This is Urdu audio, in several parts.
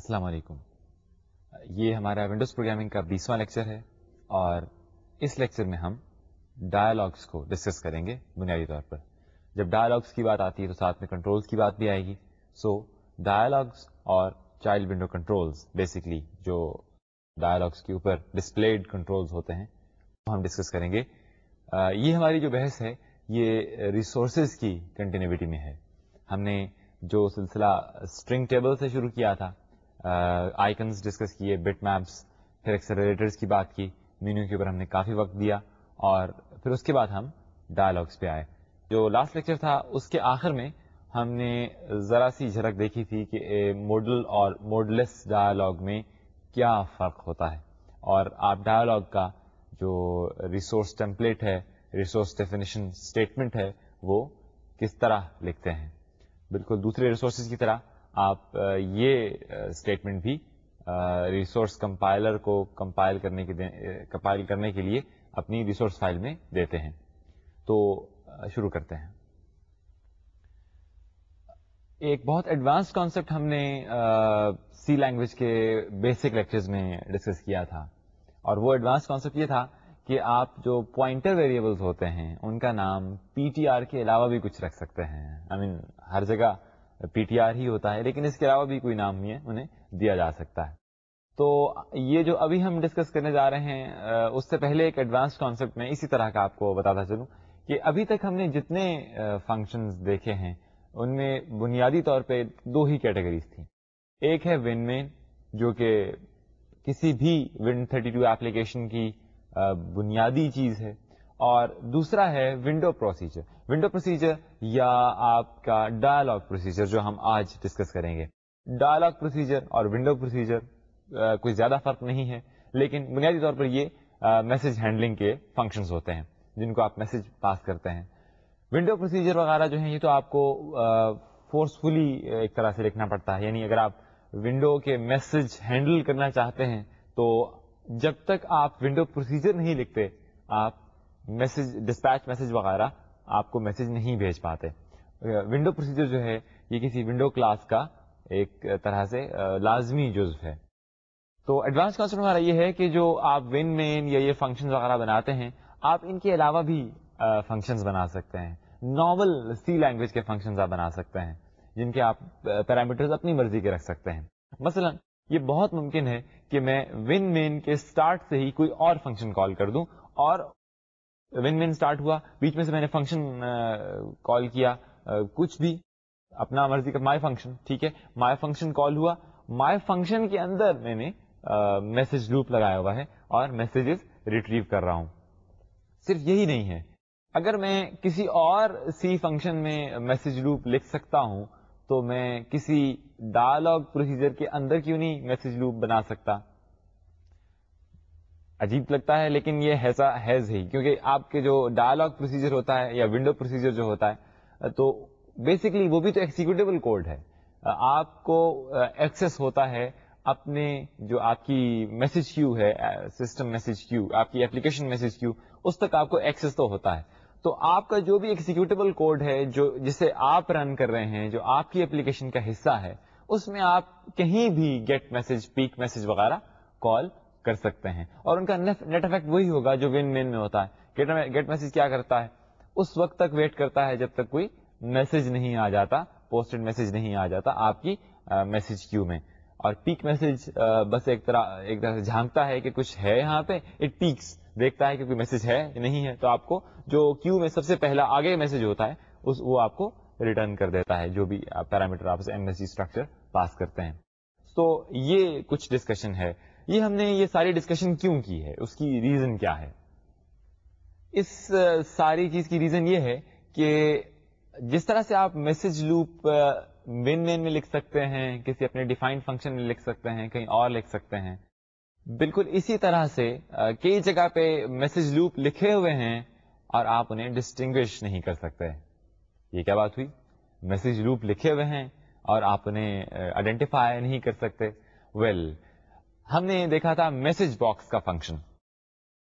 السلام علیکم۔ یہ ہمارا ونڈوز پروگرامنگ کا بیسواں لیکچر ہے اور اس لیکچر میں ہم ڈائلاگس کو ڈسکس کریں گے بنیادی طور پر۔ جب ڈائلاگس کی بات آتی ہے تو ساتھ میں کنٹرولز کی بات بھی آئے گی۔ سو ڈائلاگس اور چائلڈ ونڈو کنٹرولز بیسکلی جو ڈائلاگس کے اوپر ڈسپلیڈ کنٹرولز ہوتے ہیں، وہ ہم ڈسکس کریں گے۔ یہ ہماری جو بحث ہے، یہ ریسورسز کی کنٹینیوٹی میں ہے۔ ہم نے جو سلسلہ اسٹرنگ ٹیبل سے شروع کیا تھا آئکنس ڈسکس کیے بٹ میپس پھر ایکسلریٹرس کی بات کی مینیو کے اوپر ہم نے کافی وقت دیا اور پھر اس کے بعد ہم ڈائلاگس پہ آئے۔ جو لاسٹ لیکچر تھا، اس کے آخر میں ہم نے ذرا سی جھلک دیکھی تھی کہ ماڈل اور موڈلس ڈائلاگ میں کیا فرق ہوتا ہے۔ اور آپ ڈائلاگ کا جو ریسورس ٹیمپلیٹ ہے ریسورس ڈیفینیشن اسٹیٹمنٹ ہے، وہ کس طرح لکھتے ہیں۔ بالکل دوسرے ریسورسز کی طرح آپ یہ اسٹیٹمنٹ بھی ریسورس کمپائلر کو کمپائل کرنے کے کمپائل کرنے کے لیے اپنی ریسورس فائل میں دیتے ہیں۔ تو شروع کرتے ہیں۔ ایک بہت ایڈوانس کانسیپٹ ہم نے سی لینگویج کے بیسک لیکچرز میں ڈسکس کیا تھا۔ اور وہ ایڈوانس کانسیپٹ یہ تھا کہ آپ جو پوائنٹر ویریبلس ہوتے ہیں، ان کا نام پی ٹی آر کے علاوہ بھی کچھ رکھ سکتے ہیں۔ آئی مین ہر جگہ پی ٹی آر ہی ہوتا ہے، لیکن اس کے علاوہ بھی کوئی نام نہیں ہے، انہیں دیا جا سکتا ہے۔ تو یہ جو ابھی ہم ڈسکس کرنے جا رہے ہیں اس سے پہلے ایک ایڈوانس کانسیپٹ میں اسی طرح کا آپ کو بتاتا چلوں کہ ابھی تک ہم نے جتنے فنکشنز دیکھے ہیں، ان میں بنیادی طور پہ دو ہی کیٹیگریز تھیں۔ ایک ہے ون مین جو کہ کسی بھی ون تھرٹی ٹو ایپلیکیشن کی بنیادی چیز ہے۔ اور دوسرا ہے ونڈو پروسیجر ونڈو پروسیجر یا آپ کا ڈائلاگ پروسیجر جو ہم آج ڈسکس کریں گے. ڈائلاگ پروسیجر اور ونڈو پروسیجر کوئی زیادہ فرق نہیں ہے، لیکن بنیادی طور پر یہ میسج ہینڈلنگ کے فنکشنز ہوتے ہیں، جن کو آپ میسج پاس کرتے ہیں. ونڈو پروسیجر وغیرہ جو ہیں، یہ تو آپ کو فورسفلی ایک طرح سے لکھنا پڑتا ہے. یعنی اگر آپ ونڈو کے میسج ہینڈل کرنا چاہتے ہیں، تو جب تک آپ ونڈو پروسیجر نہیں لکھتے، آپ میسج ڈسپیچ میسج وغیرہ آپ کو میسج نہیں بھیج پاتے۔ ونڈو پروسیجر جو ہے، یہ کسی ونڈو کلاس کا ایک طرح سے لازمی جزو ہے۔ تو ایڈوانس کانسپٹ ہمارا یہ ہے کہ جو آپ ون مین یا یہ فنکشن وغیرہ بناتے ہیں، آپ ان کے علاوہ بھی فنکشنز بنا سکتے ہیں۔ ناول سی لینگویج کے فنکشنز آپ بنا سکتے ہیں، جن کے آپ پیرامیٹرز اپنی مرضی کے رکھ سکتے ہیں۔ مثلا، یہ بہت ممکن ہے کہ میں ون مین کے اسٹارٹ سے ہی کوئی اور فنکشن کال کر دوں اور ون ون اسٹارٹ ہوا۔ بیچ میں سے میں نے فنکشن کال کیا۔ کچھ بھی۔ اپنا مرضی کا مائی فنکشن ٹھیک ہے۔ مائی فنکشن کال ہوا۔ مائی فنکشن کے اندر میں نے میسج لوپ لگایا ہوا ہے اور میسجز ریٹریو کر رہا ہوں۔ صرف یہی نہیں ہے۔ اگر میں کسی اور سی فنکشن میں میسج لوپ لکھ سکتا ہوں، تو میں کسی ڈائلاگ پروسیجر کے اندر کیوں نہیں میسج لوپ بنا سکتا؟ عجیب لگتا ہے، لیکن یہ ہیزا ہیز ہی، کیونکہ آپ کے جو ڈائلاگ پروسیجر ہوتا ہے یا ونڈو پروسیجر جو ہوتا ہے، تو بیسکلی وہ بھی تو ایکسیکیوٹیبل کوڈ ہے۔ آپ کو uh, ایکسس ہوتا ہے اپنے جو آپ کی میسج کیو ہے سسٹم میسج کیو آپ کی اپلیکیشن میسج کیو اس تک آپ کو ایکسس تو ہوتا ہے۔ تو آپ کا جو بھی ایکسیکیوٹیبل کوڈ ہے، جو جسے آپ رن کر رہے ہیں، جو آپ کی اپلیکیشن کا حصہ ہے، اس میں آپ کہیں بھی گیٹ میسج پیک میسج وغیرہ کال کر سکتے ہیں۔ اور ان کا نیٹ افیکٹ وہی ہوگا جو ون مین میں ہوتا ہے۔ گیٹ میسج کیا کرتا ہے؟ اس وقت تک ویٹ کرتا ہے جب تک کوئی میسج نہیں آ جاتا پوسٹڈ میسج نہیں آ جاتا آپ کی میسج کیو میں۔ اور پیک میسج بس ایک طرح ایک طرح سے جھانکتا ہے کہ کچھ ہے یہاں پہ۔ اٹ پیکس دیکھتا ہے کہ کوئی میسج ہے نہیں ہے۔ تو آپ کو جو کیو میں سب سے پہلا آگے میسج ہوتا ہے، اس وہ آپ کو ریٹرن کر دیتا ہے، جو بھی پیرامیٹر آپ M S G structure pass کرتے ہیں۔ تو یہ کچھ ڈسکشن ہے۔ یہ ہم نے یہ ساری ڈسکشن کیوں کی ہے؟ اس کی ریزن کیا ہے؟ اس ساری چیز کی ریزن یہ ہے کہ جس طرح سے آپ میسج لوپ ون مین میں لکھ سکتے ہیں کسی اپنے ڈیفائنڈ فنکشن میں لکھ سکتے ہیں کہیں اور لکھ سکتے ہیں۔ بالکل اسی طرح سے کئی جگہ پہ میسج لوپ لکھے ہوئے ہیں اور آپ انہیں ڈسٹنگوش نہیں کر سکتے۔ یہ کیا بات ہوئی؟ میسج لوپ لکھے ہوئے ہیں اور آپ انہیں آئیڈینٹیفائی نہیں کر سکتے۔ ویل well, ہم نے دیکھا تھا میسج باکس کا فنکشن۔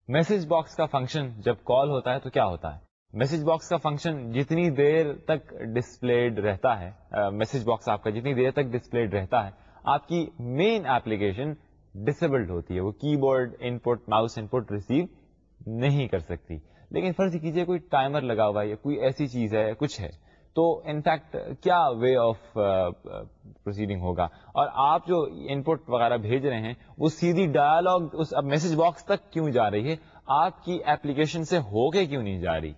میسج باکس کا فنکشن جب کال ہوتا ہے تو کیا ہوتا ہے؟ میسج باکس کا فنکشن جتنی دیر تک ڈسپلڈ رہتا ہے میسج باکس آپ کا جتنی دیر تک ڈسپلڈ رہتا ہے، آپ کی مین ایپلیکیشن ڈسیبلڈ ہوتی ہے۔ وہ keyboard input mouse input receive نہیں کر سکتی۔ لیکن فرض کیجیے کوئی ٹائمر لگا ہوا ہے یا کوئی ایسی چیز ہے، کچھ ہے۔ تو انفیکٹ کیا وے آف پروسیڈنگ ہوگا؟ اور آپ جو ان پٹ وغیرہ بھیج رہے ہیں، وہ سیدھی ڈائلگ اس میسج باکس تک کیوں جا رہی ہے؟ آپ کی ایپلیکیشن سے ہو کے کیوں نہیں جا رہی؟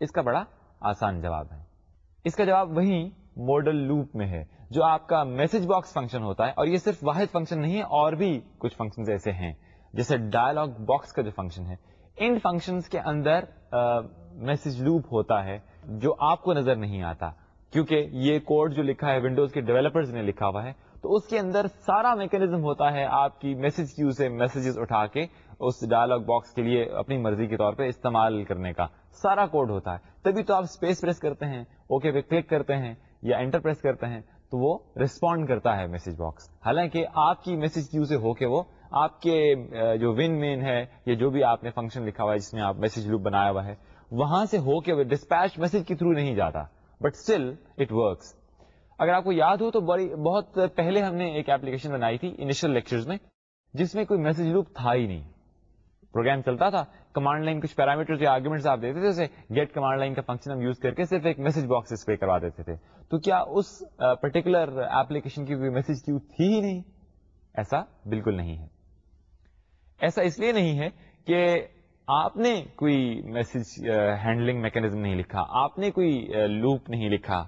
اس کا بڑا آسان جواب ہے۔ اس کا جواب وہی ماڈل لوپ میں ہے، جو آپ کا میسج باکس فنکشن ہوتا ہے، اور یہ صرف واحد فنکشن نہیں ہے، اور بھی کچھ فنکشن ایسے ہیں۔ جیسے ڈائلگ باکس کا جو فنکشن ہے، ان فنکشن کے اندر uh, میسج لوپ ہوتا ہے۔ جو آپ کو نظر نہیں آتا، کیونکہ یہ کوڈ جو لکھا ہے ونڈوز کے ڈیولپرز نے لکھا ہوا ہے، تو اس کے اندر سارا میکنیزم ہوتا ہے آپ کی میسج کیو سے میسجز اٹھا کے اس ڈائلگ باکس کے لیے اپنی مرضی کے طور پہ استعمال کرنے کا سارا کوڈ ہوتا ہے۔ تبھی تو آپ اسپیس پریس کرتے ہیں اوکے پہ کلک کرتے ہیں یا انٹر پریس کرتے ہیں، تو وہ ریسپونڈ کرتا ہے میسج باکس حالانکہ آپ کی میسج کیو سے ہو کے وہ آپ کے جو ون مین ہے یا جو بھی آپ نے فنکشن لکھا ہوا ہے، جس میں آپ میسج لوپ بنایا ہوا ہے وہاں سے ہو کے ڈسپیچ میسج کے تھرو نہیں جاتا. بٹ اسٹل اٹ ورکس اگر آپ کو یاد ہو تو بڑی، بہت پہلے ہم نے ایک ایپلیکیشن بنائی تھی انیشل لیکچر میں، جس میں کوئی میسج لوپ تھا ہی نہیں. پروگرام چلتا تھا کمانڈ لائن کچھ پیرامیٹر یا آرگومنٹ آپ دیتے تھے، جیسے گیٹ کمانڈ لائن کا فنکشن ہم یوز کر کے صرف ایک میسج باکس ڈسپلے کروا دیتے تھے. تو کیا اس پرٹیکولر ایپلیکیشن کی کوئی میسج کیو تھی ہی نہیں؟ ایسا بالکل نہیں ہے. ایسا اس لیے نہیں ہے کہ آپ نے کوئی میسج ہینڈلنگ میکنیزم نہیں لکھا؟ آپ نے کوئی لوپ نہیں لکھا؟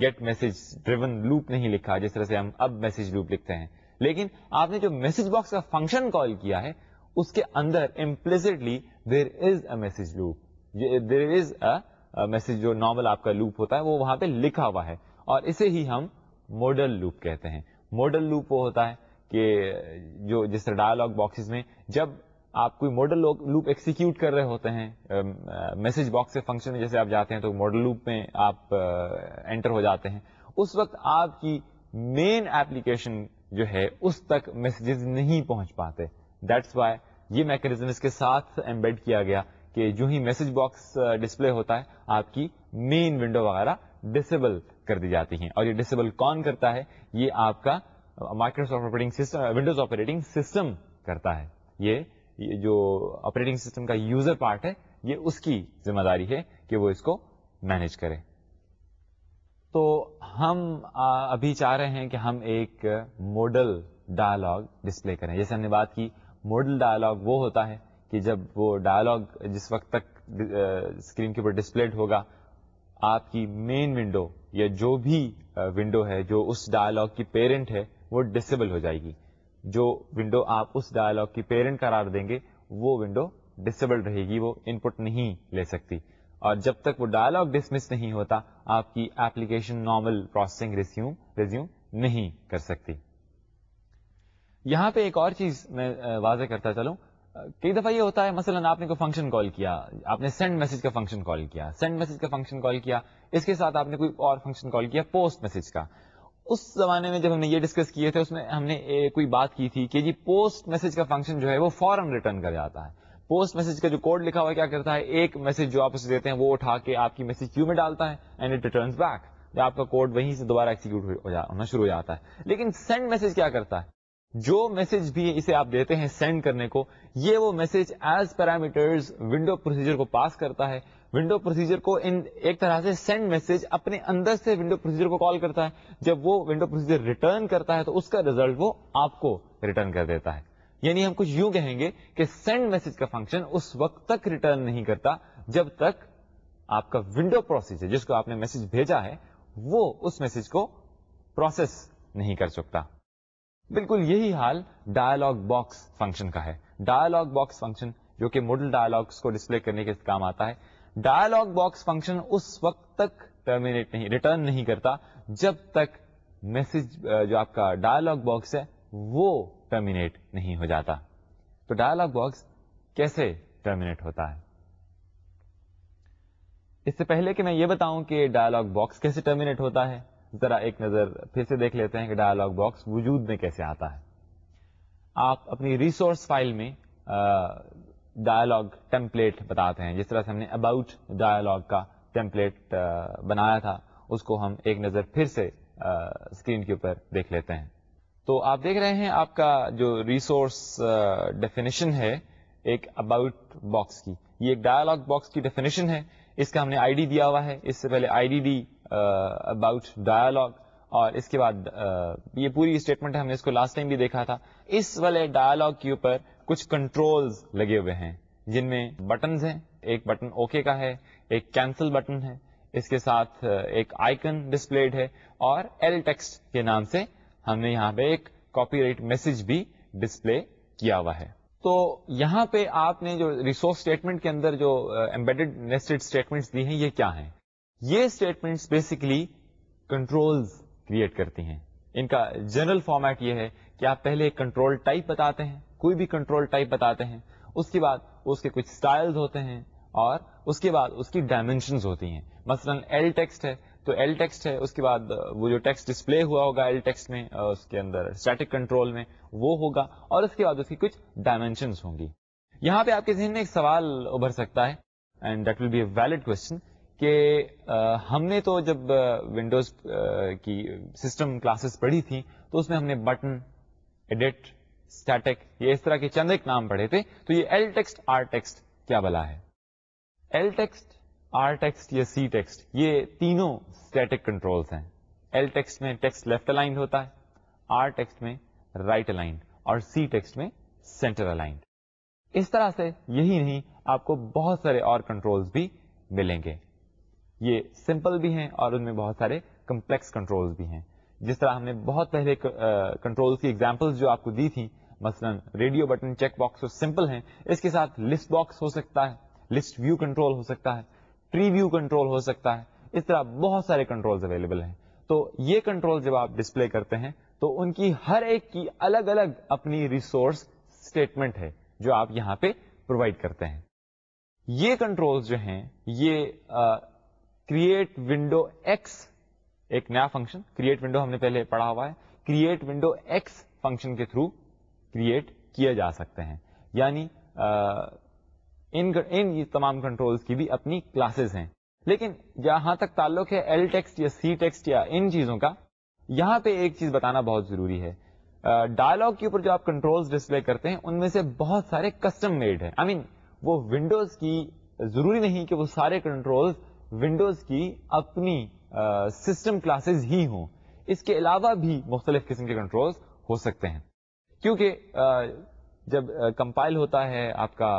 گیٹ میسج ڈریون لوپ نہیں لکھا جس طرح سے ہم اب میسج لوپ لکھتے ہیں؟ لیکن آپ نے جو میسج باکس کا فنکشن کال کیا ہے، اس کے اندر implicitly there is a message loop there is a message جو نارمل آپ کا لوپ ہوتا ہے، وہ وہاں پہ لکھا ہوا ہے۔ اور اسے ہی ہم ماڈل لوپ کہتے ہیں۔ ماڈل لوپ وہ ہوتا ہے کہ جو، جس طرح ڈائلگ باکسز میں جب آپ کوئی ماڈل لوپ ایکسیکیوٹ کر رہے ہوتے ہیں میسج باکس سے فنکشن میں جیسے آپ جاتے ہیں تو ماڈل لوپ میں آپ انٹر ہو جاتے ہیں۔ اس وقت آپ کی مین ایپلیکیشن جو ہے اس تک میسجز نہیں پہنچ پاتے۔ دیٹس وائی یہ میکنیزم اس کے ساتھ ایمبیڈ کیا گیا کہ جو ہی میسج باکس ڈسپلے ہوتا ہے، آپ کی مین ونڈو وغیرہ ڈسیبل کر دی جاتی ہیں۔ اور یہ ڈسیبل کون کرتا ہے؟ یہ آپ کا Microsoft operating system Windows operating system کرتا ہے۔ یہ جو آپریٹنگ سسٹم کا یوزر پارٹ ہے، یہ اس کی ذمہ داری ہے کہ وہ اس کو مینج کرے۔ تو ہم ابھی چاہ رہے ہیں کہ ہم ایک ماڈل ڈائلاگ ڈسپلے کریں۔ جیسے ہم نے بات کی ماڈل ڈائلاگ وہ ہوتا ہے کہ جب وہ ڈائلاگ جس وقت تک اسکرین کے اوپر ڈسپلڈ ہوگا، آپ کی مین ونڈو یا جو بھی ونڈو ہے، جو اس ڈائلاگ کی پیرنٹ ہے، وہ ڈسیبل ہو جائے گی۔ جو ونڈو آپ اس ڈائلاگ کی پیرنٹ قرار دیں گے، وہ ونڈو ڈسیبل رہے گی، وہ ان پٹ نہیں لے سکتی۔ اور جب تک وہ ڈائلاگ ڈسمس نہیں ہوتا، آپ کی application normal processing resume resume نہیں کر سکتی۔ یہاں پہ ایک اور چیز میں واضح کرتا چلوں۔ کئی دفعہ یہ ہوتا ہے، مثلا آپ نے کوئی فنکشن کال کیا، آپ نے سینڈ میسج کا فنکشن کال کیا۔ سینڈ میسج کا فنکشن کال کیا، اس کے ساتھ آپ نے کوئی اور فنکشن کال کیا پوسٹ میسج کا۔ اس زمانے میں جب ہم نے یہ ڈسکس کیے تھے، اس میں ہم نے کوئی بات کی تھی کہ جی پوسٹ میسج کا فنکشن جو ہے وہ فوراً ریٹرن کر جاتا ہے۔ پوسٹ میسج کا جو کوڈ لکھا ہوا کیا کرتا ہے؟ ایک میسج جو آپ اسے دیتے ہیں، وہ اٹھا کے آپ کی میسج کیو میں ڈالتا ہے اینڈ اٹ ریٹرنس بیک آپ کا کوڈ وہیں سے دوبارہ ایکسیکیوٹ ہونا شروع ہو جاتا ہے۔ لیکن سینڈ میسج کیا کرتا ہے؟ جو میسج بھی اسے آپ دیتے ہیں سینڈ کرنے کو، یہ وہ message as parameters window procedure کو پاس کرتا ہے۔ ونڈو پروسیجر کو ان ایک طرح سے سینڈ میسج اپنے اندر سے ونڈو پروسیجر کو کال کرتا ہے۔ جب وہ ونڈو پروسیجر ریٹرن کرتا ہے تو اس کا ریزلٹ وہ آپ کو ریٹرن کر دیتا ہے۔ یعنی ہم کچھ یوں کہیں گے کہ سینڈ میسج کا فنکشن اس وقت تک ریٹرن نہیں کرتا جب تک آپ کا ونڈو پروسیجر جس کو آپ نے میسج بھیجا ہے وہ اس میسج کو پروسیس نہیں کر سکتا۔ بالکل یہی حال ڈائلگ باکس فنکشن کا ہے۔ ڈائلگ باکس فنکشن جو کہ ماڈل ڈائلگس کو ڈسپلے کرنے کے کام آتا ہے۔ ڈائلگ باکس فنکشن اس وقت تک ٹرمینیٹ نہیں ریٹرن نہیں کرتا، جب تک میسج جو آپ کا ڈائلگ باکس ہے، وہ ٹرمینیٹ نہیں ہو جاتا۔ تو ڈائلگ باکس کیسے ٹرمینیٹ ہوتا ہے؟ اس سے پہلے کہ میں یہ بتاؤں کہ ڈائلگ باکس کیسے ٹرمینیٹ ہوتا ہے، ذرا ایک نظر پھر سے دیکھ لیتے ہیں کہ ڈائلگ باکس وجود میں کیسے آتا ہے۔ آپ اپنی ریسورس فائل میں ڈائلگ ٹیمپلیٹ بتاتے ہیں۔ جس طرح سے ہم نے اباؤٹ ڈائلگ کا ٹیمپلیٹ بنایا تھا، اس کو ہم ایک نظر پھر سے اسکرین کے اوپر دیکھ لیتے ہیں۔ تو آپ دیکھ رہے ہیں، آپ کا جو ریسورس ڈیفینیشن ہے، ایک اباؤٹ باکس کی۔ یہ ایک ڈائلگ باکس کی ڈیفینیشن ہے۔ اس کا ہم نے آئی ڈی دیا ہوا ہے۔ اس سے پہلے I D D about dialog اور اس کے بعد یہ پوری اسٹیٹمنٹ ہم نے اس کو لاسٹ ٹائم بھی دیکھا تھا۔ اس والے ڈائلگ کے اوپر کچھ کنٹرولز لگے ہوئے ہیں، جن میں بٹنز ہیں، ایک بٹن اوکے کا ہے، ایک کینسل بٹن ہے، اس کے ساتھ ایک آئکن ڈسپلڈ ہے، اور ایل ٹیکسٹ کے نام سے ہم نے یہاں پہ ایک کاپی رائٹ میسج بھی ڈسپلے کیا ہوا ہے۔ تو یہاں پہ آپ نے جو ریسورس اسٹیٹمنٹ کے اندر جو امبیڈیڈ نیسٹڈ اسٹیٹمنٹ دی ہیں، یہ کیا ہیں؟ یہ اسٹیٹمنٹ بیسکلی کنٹرول کریٹ کرتی ہیں۔ ان کا جنرل فارمیٹ یہ ہے کہ آپ پہلے ایک کنٹرول ٹائپ بتاتے ہیں۔ کوئی بھی کنٹرول ٹائپ بتاتے ہیں، اس کے بعد اس کے کچھ اسٹائل ہوتے ہیں اور اس کے بعد اس کی ڈائمینشنز ہوتی ہیں۔ مثلا ایل ٹیکسٹ ہے، تو ایل ٹیکسٹ ہے، اس کے بعد وہ جو ٹیکسٹ ڈسپلے ہوا ہوگا ایل ٹیکسٹ میں اس کے اندر اسٹیٹک کنٹرول میں وہ ہوگا اور اس کے بعد اس کی کچھ ڈائمینشنس ہوں گی۔ یہاں پہ آپ کے ذہن میں ایک سوال ابھر سکتا ہے and that will be a valid question کہ ہم نے تو جب ونڈوز کی سسٹم کلاسز پڑھی تھی تو اس میں ہم نے بٹن ایڈٹ اسٹیٹک یہ اس طرح کے چند ایک نام پڑھے تھے۔ تو یہ ایل ٹیکسٹ آر ٹیکسٹ کیا بلا ہے؟ ایل ٹیکسٹ آر ٹیکسٹ یا سی ٹیکسٹ یہ تینوں اسٹیٹک کنٹرولس ہیں۔ ایل ٹیکسٹ میں ٹیکسٹ لیفٹ الائنڈ ہوتا ہے آر ٹیکسٹ میں رائٹ right الائنڈ اور سی ٹیکسٹ میں سینٹر الائنڈ اس طرح سے یہی نہیں، آپ کو بہت سارے اور کنٹرولز بھی ملیں گے۔ یہ سمپل بھی ہیں اور ان میں بہت سارے کمپلیکس کنٹرولز بھی ہیں۔ جس طرح ہم نے بہت پہلے کنٹرول کی ایگزامپل جو آپ کو دی تھی مثلا radio button, check box simple ہیں، اس کے ساتھ لسٹ باکس ہو سکتا ہے، لسٹ ویو کنٹرول ہو سکتا ہے ٹری ویو کنٹرول ہو سکتا ہے، اس طرح بہت سارے کنٹرول اویلیبل ہیں۔ تو یہ کنٹرول جب آپ ڈسپلے کرتے ہیں، تو ان کی ہر ایک کی الگ الگ اپنی ریسورس اسٹیٹمنٹ ہے، جو آپ یہاں پہ پرووائڈ کرتے ہیں۔ یہ کنٹرول جو ہیں، یہ کریٹ ونڈو ایکس ایک نیا فنکشن کریٹ ونڈو ہم نے پہلے پڑھا ہوا ہے کریٹ ونڈو ایکس فنکشن کے تھرو کریٹ کیے جا سکتے ہیں۔ یعنی ان تمام کنٹرول کی بھی اپنی کلاسز ہیں۔ لیکن جہاں تک تعلق ہے ایل ٹیکسٹ یا سی ٹیکسٹ یا ان چیزوں کا۔ یہاں پہ ایک چیز بتانا بہت ضروری ہے۔ ڈائلگ کے اوپر جو آپ کنٹرول ڈسپلے کرتے ہیں، ان میں سے بہت سارے کسٹم میڈ ہیں۔ آئی مین وہ ونڈوز کی، ضروری نہیں کہ وہ سارے کنٹرول ونڈوز کی اپنی سسٹم کلاسز ہی ہوں۔ اس کے علاوہ بھی مختلف قسم کے کنٹرول ہو سکتے ہیں۔ کیونکہ جب کمپائل ہوتا ہے آپ کا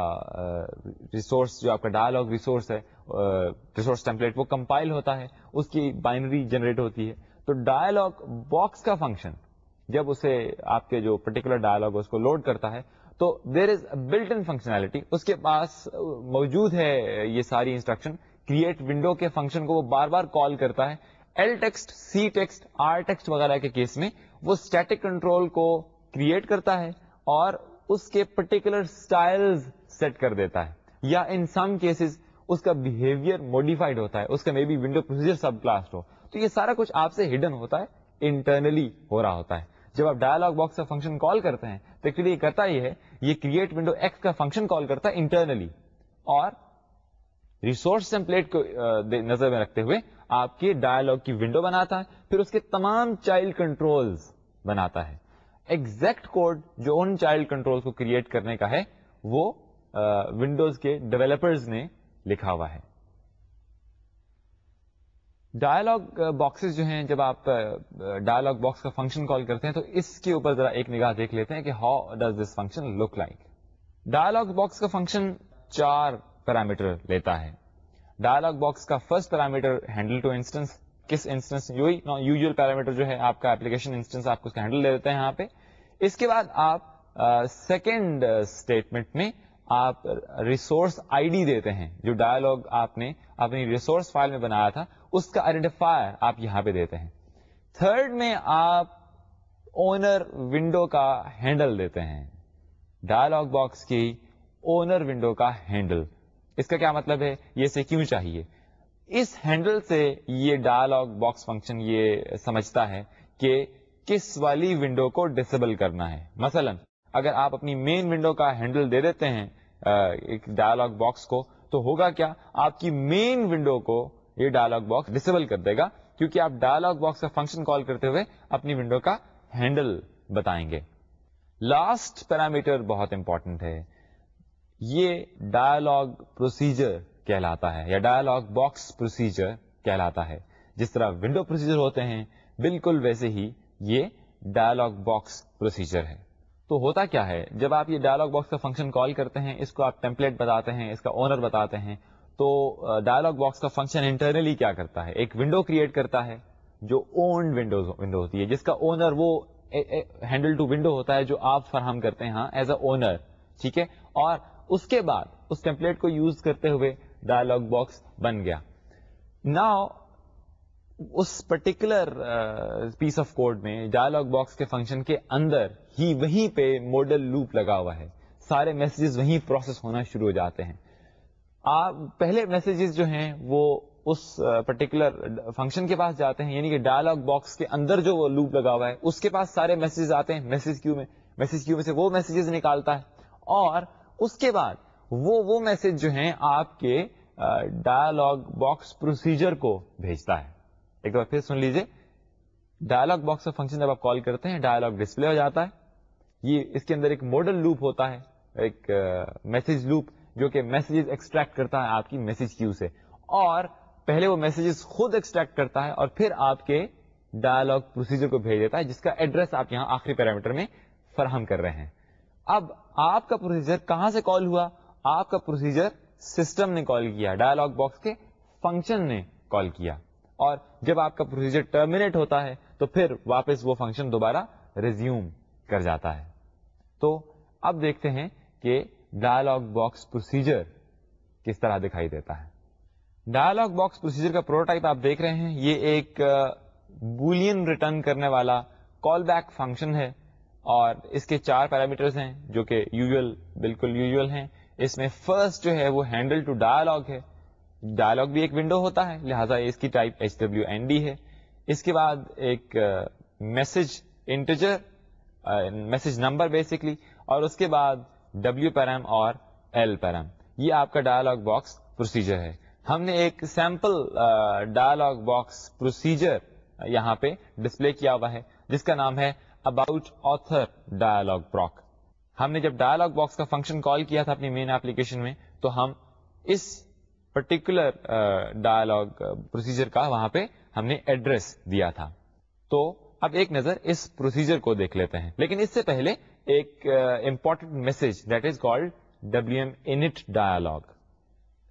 ریسورس جو آپ کا ڈائلگ ریسورس ہے ریسورس ٹیمپلیٹ وہ کمپائل ہوتا ہے، اس کی بائنری جنریٹ ہوتی ہے۔ تو ڈائلگ باکس کا فنکشن جب اسے آپ کے جو پرٹیکولر ڈائلگ اس کو لوڈ کرتا ہے، تو دیر از بلٹ ان فنکشنلٹی اس کے پاس موجود ہے یہ ساری انسٹرکشن کریٹ ونڈو کے فنکشن کو وہ بار بار کال کرتا ہے۔ L text C text R text وغیرہ کے کیس میں وہ اسٹیٹک کنٹرول کو کریٹ کرتا ہے اور اس کے پرٹیکولر اسٹائل سیٹ کر دیتا ہے یا ان سم کیسز اس کا بہیویئر موڈیفائڈ ہوتا ہے، اس کا maybe window procedure subclass ہو۔ تو یہ سارا کچھ آپ سے ہڈن ہوتا ہے انٹرنلی ہو رہا ہوتا ہے۔ جب آپ ڈائلگ باکس کا فنکشن کال کرتے ہیں تو ایکچولی یہ کرتا یہ ہے، یہ کریٹ ونڈو ایکس کا فنکشن کال کرتا ہے انٹرنلی اور ریسورس ٹیمپلیٹ کو نظر میں رکھتے ہوئے آپ کے ڈائلگ کی ونڈو بناتا ہے، پھر اس کے تمام چائلڈ کنٹرول بناتا ہے۔ ایگزیکٹ کوڈ جو ان چائلڈ کنٹرول کو کریٹ کرنے کا ہے، وہ ونڈوز کے ڈیولپرز نے لکھا ہوا ہے۔ ڈائلگ باکسز جو ہیں، جب آپ ڈائلگ باکس کا فنکشن کال کرتے ہیں، تو اس کے اوپر ذرا ایک نگاہ دیکھ لیتے ہیں کہ how does this function look like dialog box کا فنکشن چار پیرامیٹر لیتا ہے۔ ڈائلگ باکس کا first parameter handle to instance کس انسٹنس یوزل پیرامیٹر جو ہے آپ کا اپلیکیشن انسٹنس آپ کو ہینڈل لے لیتے ہیں یہاں پہ۔ اس کے بعد آپ سیکنڈ اسٹیٹمنٹ میں آپ ریسورس آئی ڈی دیتے ہیں۔ جو ڈائلگ آپ نے اپنی ریسورس فائل میں بنایا تھا، اس کا آئیڈینٹیفائر آپ یہاں پہ دیتے ہیں۔ تھرڈ میں آپ اونر ونڈو کا ہینڈل دیتے ہیں۔ ڈائلگ باکس کی اونر ونڈو کا ہینڈل اس کا کیا مطلب ہے؟ یہ سے کیوں چاہیے؟ اس ہینڈل سے یہ ڈائلگ باکس فنکشن یہ سمجھتا ہے کہ کس والی ونڈو کو ڈسیبل کرنا ہے۔ مثلا اگر آپ اپنی مین ونڈو کا ہینڈل دے دیتے ہیں ایک ڈائلگ باکس کو، تو ہوگا کیا؟ آپ کی مین ونڈو کو یہ ڈائلگ باکس ڈسیبل کر دے گا، کیونکہ آپ ڈائلگ باکس کا فنکشن کال کرتے ہوئے اپنی ونڈو کا ہینڈل بتائیں گے۔ لاسٹ پیرامیٹر بہت امپورٹنٹ ہے۔ یہ ڈائلگ پروسیجر کہلاتا ہے، یا ڈائلگ باکس پروسیجر کہلاتا ہے۔ جس طرح ونڈو پروسیجر ہوتے ہیں، بالکل ویسے ہی یہ ڈائلگ باکس پروسیجر ہے۔ تو ہوتا کیا ہے، جب آپ یہ ڈائلگ باکس کا فنکشن کال کرتے ہیں، اس کو آپ ٹیمپلیٹ بتاتے ہیں، اس کا اونر بتاتے ہیں، تو ڈائلگ باکس کا فنکشن انٹرنلی کیا کرتا ہے؟ ایک ونڈو کریٹ کرتا ہے، جو اونڈ ونڈو ونڈو ہوتی ہے، جس کا اونر وہ ہینڈل ٹو ونڈو ہوتا ہے، جو آپ فراہم کرتے ہیں ہاں ایز اے اونر ٹھیک ہے؟ اور اس کے بعد، اس ٹیمپلیٹ کو یوز کرتے ہوئے ڈائلگ باکس بن گیا۔ نا اس پرٹیکولر پیس آف کوڈ میں ڈائلگ باکس کے فنکشن کے اندر ہی وہیں پہ ماڈل لوپ لگا ہوا ہے۔ سارے میسجز وہیں پروسیس ہونا شروع ہو جاتے ہیں۔ آپ پہلے میسجز جو ہیں وہ اس uh, پرٹیکولر فنکشن کے پاس جاتے ہیں یعنی کہ ڈائلگ باکس کے اندر جو وہ لوپ لگا ہوا ہے، اس کے پاس سارے میسجز آتے ہیں۔ میسج کیو میں میسج کیو میں سے وہ میسجز نکالتا ہے۔ اور اس کے بعد وہ وہ میسج جو ہیں آپ کے ڈائلگ باکس پروسیجر کو بھیجتا ہے۔ ایک بار پھر سن لیجیے ڈائلگ باکس کا فنکشن جب آپ کال کرتے ہیں ڈائلگ ڈسپلے ہو جاتا ہے۔ یہ اس کے اندر ایک ماڈل لوپ ہوتا ہے، ایک میسج لوپ جو کہ میسجز ایکسٹریکٹ کرتا ہے آپ کی میسج کیو سے۔ اور پہلے وہ میسجز خود ایکسٹریکٹ کرتا ہے اور پھر آپ کے ڈائلگ پروسیجر کو بھیج دیتا ہے، جس کا ایڈریس آپ یہاں آخری پیرامیٹر میں فراہم کر رہے ہیں۔ اب آپ کا پروسیجر کہاں سے کال ہوا؟ آپ کا پروسیجر سسٹم نے کال کیا ڈائلگ باکس کے فنکشن نے کال کیا اور جب آپ کا پروسیجر ٹرمینیٹ ہوتا ہے تو پھر واپس وہ فنکشن دوبارہ ریزیوم کر جاتا ہے۔ تو اب دیکھتے ہیں کہ ڈائلگ باکس پروسیجر کس طرح دکھائی دیتا ہے۔ ڈائلگ باکس پروسیجر کا پروٹوٹائپ آپ دیکھ رہے ہیں، یہ ایک بولین ریٹرن کرنے والا کال بیک فنکشن ہے اور اس کے چار پیرامیٹرز ہیں جو کہ یوزل بالکل یوزل ہیں۔ اس میں فرسٹ جو ہے وہ ہینڈل ٹو ڈائلگ ہے. ڈائلگ بھی ایک ونڈو ہوتا ہے، لہٰذا اس کی type H W N D ہے. اس کے بعد ایک message integer message number basically اور اس کے بعد ڈبلو پیرم اور ایل پیرم یہ آپ کا ڈائلگ باکس پروسیجر ہے. ہم نے ایک سیمپل ڈائلگ باکس پروسیجر یہاں پہ ڈسپلے کیا ہوا ہے، جس کا نام ہے اباؤٹ آتھر ڈائلگ پروک ہم نے جب ڈائلگ باکس کا فنکشن کال کیا تھا اپنی مین ایپلیکیشن میں، تو ہم اس پرٹیکولر ڈائلگ پروسیجر کا وہاں پہ ہم نے ایڈریس دیا تھا۔ تو اب ایک نظر اس پروسیجر کو دیکھ لیتے ہیں۔ لیکن اس سے پہلے ایک important message that is called W M init dialog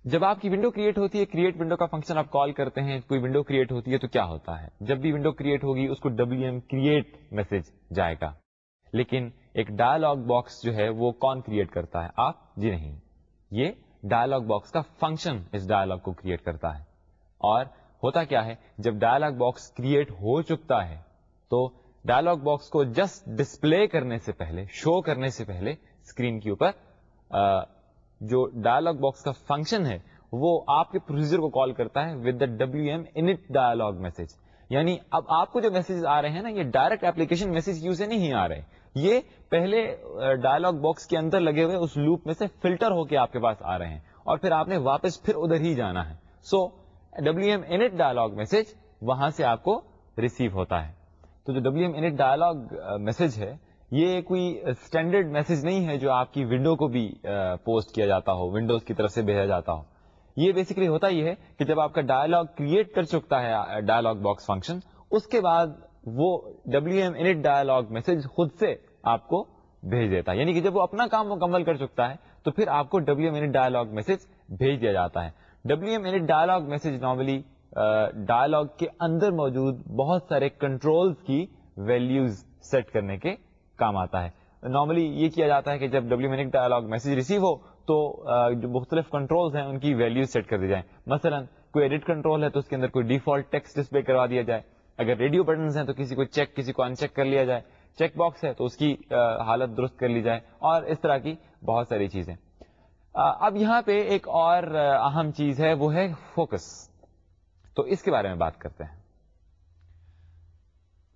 جب آپ کی ونڈو کریٹ ہوتی ہے کریٹ ونڈو کا فنکشن آپ کال کرتے ہیں، کوئی ونڈو کریٹ ہوتی ہے تو کیا ہوتا ہے؟ جب بھی ونڈو کریٹ ہوگی، اس کو ڈبلو ایم کریٹ میسج جائے گا۔ لیکن ایک ڈائلگ باکس جو ہے وہ کون کریٹ کرتا ہے؟ آپ؟ جی نہیں۔ یہ ڈائلگ باکس کا فنکشن اس ڈائلگ کو کریٹ کرتا ہے۔ اور ہوتا کیا ہے؟ جب ڈائلگ باکس کریٹ ہو چکتا ہے، تو ڈائلگ باکس کو جسٹ ڈسپلے کرنے سے پہلے شو کرنے سے پہلے اسکرین کے اوپر جو ڈائلگ باکس کا فنکشن ہے، وہ آپ کے پروسیجر کو کال کرتا ہے with the W M init dialog message یعنی اب آپ کو جو میسج آ رہے ہیں نا، یہ ڈائریکٹ ایپلیکیشن میسج کیوں سے نہیں آ رہے۔ یہ پہلے ڈائلگ باکس کے اندر لگے ہوئے اس لوپ میں سے فلٹر ہو کے آپ کے پاس آ رہے ہیں اور پھر آپ نے واپس پھر ادھر ہی جانا ہے۔ So W M init dialog message وہاں سے آپ کو ریسیو ہوتا ہے۔ تو جو W M init dialog message ہے، یہ کوئی اسٹینڈرڈ میسج نہیں ہے جو آپ کی ونڈو کو بھی پوسٹ کیا جاتا ہو ونڈوز کی طرف سے بھیجا جاتا ہو۔ یہ بیسکلی ہوتا یہ ہے کہ جب آپ کا ڈائلگ کریٹ کر چکتا ہے ڈائلگ باکس فنکشن اس کے بعد وہ W M init dialog message خود سے آپ کو بھیج دیتا ہے۔ یعنی کہ جب وہ اپنا کام مکمل کر چکتا ہے، تو پھر آپ کو W M init dialog message بھیج دیا جاتا ہے۔ W M init dialog message normally dialog کے اندر موجود بہت سارے کنٹرول کی ویلوز سیٹ کرنے کے کام آتا ہے۔ نارملی یہ کیا جاتا ہے کہ جب W M init dialog message receive ہو، تو جو مختلف کنٹرول ہیں، ان کی ویلو سیٹ کر دی جائیں۔ مثلا کوئی ایڈٹ کنٹرول ہے، تو اس کے اندر کوئی ڈیفالٹ ٹیکس ڈسپلے کروا دیا جائے۔ اگر ریڈیو بٹنس ہیں تو کسی کو چیک، کسی کو ان چیک کر لیا جائے۔ چیک باکس ہے تو اس کی حالت درست کر لی جائے۔ اور اس طرح کی بہت ساری چیزیں۔ اب یہاں پہ ایک اور اہم چیز ہے، وہ ہے فوکس۔ تو اس کے بارے میں بات کرتے ہیں۔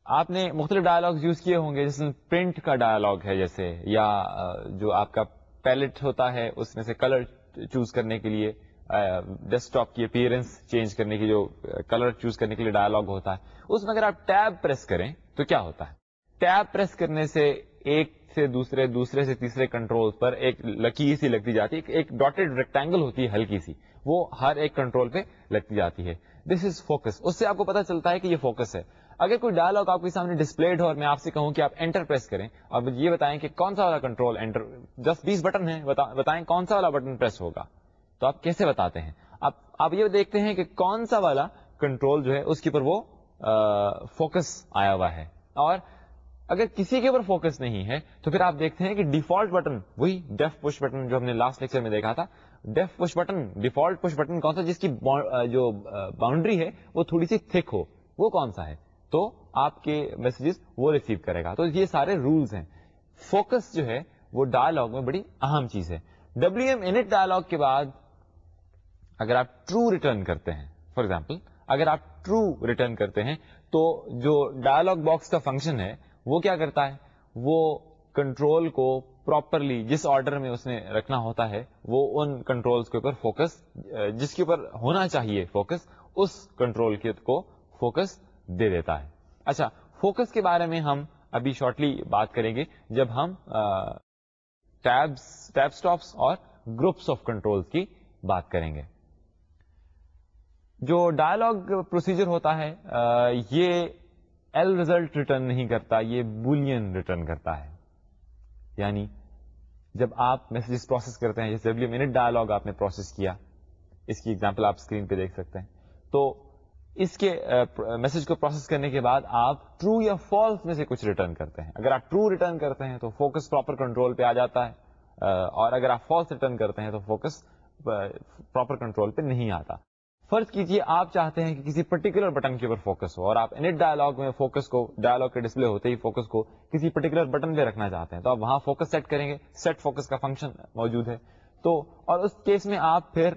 آپ نے مختلف ڈائلگس یوز کیے ہوں گے جس میں پرنٹ کا ڈائلاگ ہے جیسے، یا جو آپ کا پیلٹ ہوتا ہے، اس میں سے کلر چوز کرنے کے لیے۔ ڈیسک ٹاپ کی اپیئرنس چینج کرنے کی جو کلر چوز کرنے کے لیے ڈائلگ ہوتا ہے، اس میں اگر آپ ٹیب پریس کریں تو کیا ہوتا ہے؟ ٹیب پریس کرنے سے ایک سے دوسرے دوسرے سے تیسرے کنٹرول پر ایک لکیر سی لگتی جاتی ہے، ایک ڈاٹڈ ریکٹینگل ہوتی ہے ہلکی سی، وہ ہر ایک کنٹرول پہ لگتی جاتی ہے۔ دس از فوکس اس سے آپ کو پتا چلتا ہے کہ یہ فوکس ہے۔ اگر کوئی ڈائلگ آپ کے سامنے ڈسپلڈ ہو اور میں آپ سے کہوں کہ آپ انٹر پریس کریں اور یہ بتائیں کہ کون سا والا control enter just base button ہے بتائیں کون سا والا بٹن پریس ہوگا۔ تو آپ کیسے بتاتے ہیں؟ آپ یہ دیکھتے ہیں کہ کون سا والا کنٹرول جو ہے اس کے اوپر وہ فوکس آیا ہوا ہے۔ اور اگر کسی کے اوپر فوکس نہیں ہے، تو پھر آپ دیکھتے ہیں کہ ڈیفالٹ بٹن، وہی ڈیف پش بٹن جو ہم نے لاسٹ لیکچر میں دیکھا تھا، def push button, default push button کون سا، جس کی جو باؤنڈری ہے، وہ تھوڑی سی تھک ہو۔ وہ کون سا ہے؟ تو آپ کے میسجز وہ ریسیو کرے گا۔ تو یہ سارے رولس ہیں۔ فوکس جو ہے، وہ ڈائلگ میں بڑی اہم چیز ہے۔ ڈبلو ایم انٹ ڈائلگ کے بعد اگر آپ ٹرو ریٹرن کرتے ہیں فار ایگزامپل اگر آپ ٹرو ریٹرن کرتے ہیں، تو جو ڈائلگ باکس کا فنکشن ہے، وہ کیا کرتا ہے؟ وہ کنٹرول کو پراپرلی جس آرڈر میں اس نے رکھنا ہوتا ہے، وہ ان کنٹرولز کے اوپر فوکس جس کے اوپر ہونا چاہیے فوکس اس کنٹرول کو فوکس دے دیتا ہے۔ اچھا فوکس کے بارے میں ہم ابھی شارٹلی بات کریں گے، جب ہم ٹیب اسٹاپس اور گروپس آف کنٹرول کی بات کریں گے۔ جو ڈائلگ پروسیجر ہوتا ہے یہ ایل ریزلٹ ریٹرن نہیں کرتا، یہ بولین ریٹرن کرتا ہے۔ یعنی جب آپ میسجز پروسیس کرتے ہیں، جیسے ڈبلو منٹ ڈائلگ آپ نے پروسیس کیا، اس کی ایگزامپل آپ اسکرین پہ دیکھ سکتے ہیں۔ تو اس کے میسج کو پروسیس کرنے کے بعد آپ ٹرو یا فالس میں سے کچھ ریٹرن کرتے ہیں۔ اگر آپ ٹرو ریٹرن کرتے ہیں تو فوکس پراپر کنٹرول پہ آ جاتا ہے اور اگر آپ فالس ریٹرن کرتے ہیں تو فوکس پراپر کنٹرول پہ نہیں آتا۔ فرض کیجیے آپ چاہتے ہیں کہ کسی پرٹیکولر بٹن کے اوپر فوکس ہو اور آپ انٹ ڈائلگ میں فوکس کو ڈائلگ کے ڈسپلے ہوتے ہی فوکس کو کسی پرٹیکولر بٹن پہ رکھنا چاہتے ہیں تو آپ وہاں فوکس سیٹ کریں گے۔ سیٹ فوکس کا فنکشن موجود ہے۔ تو اور اس کیس میں آپ پھر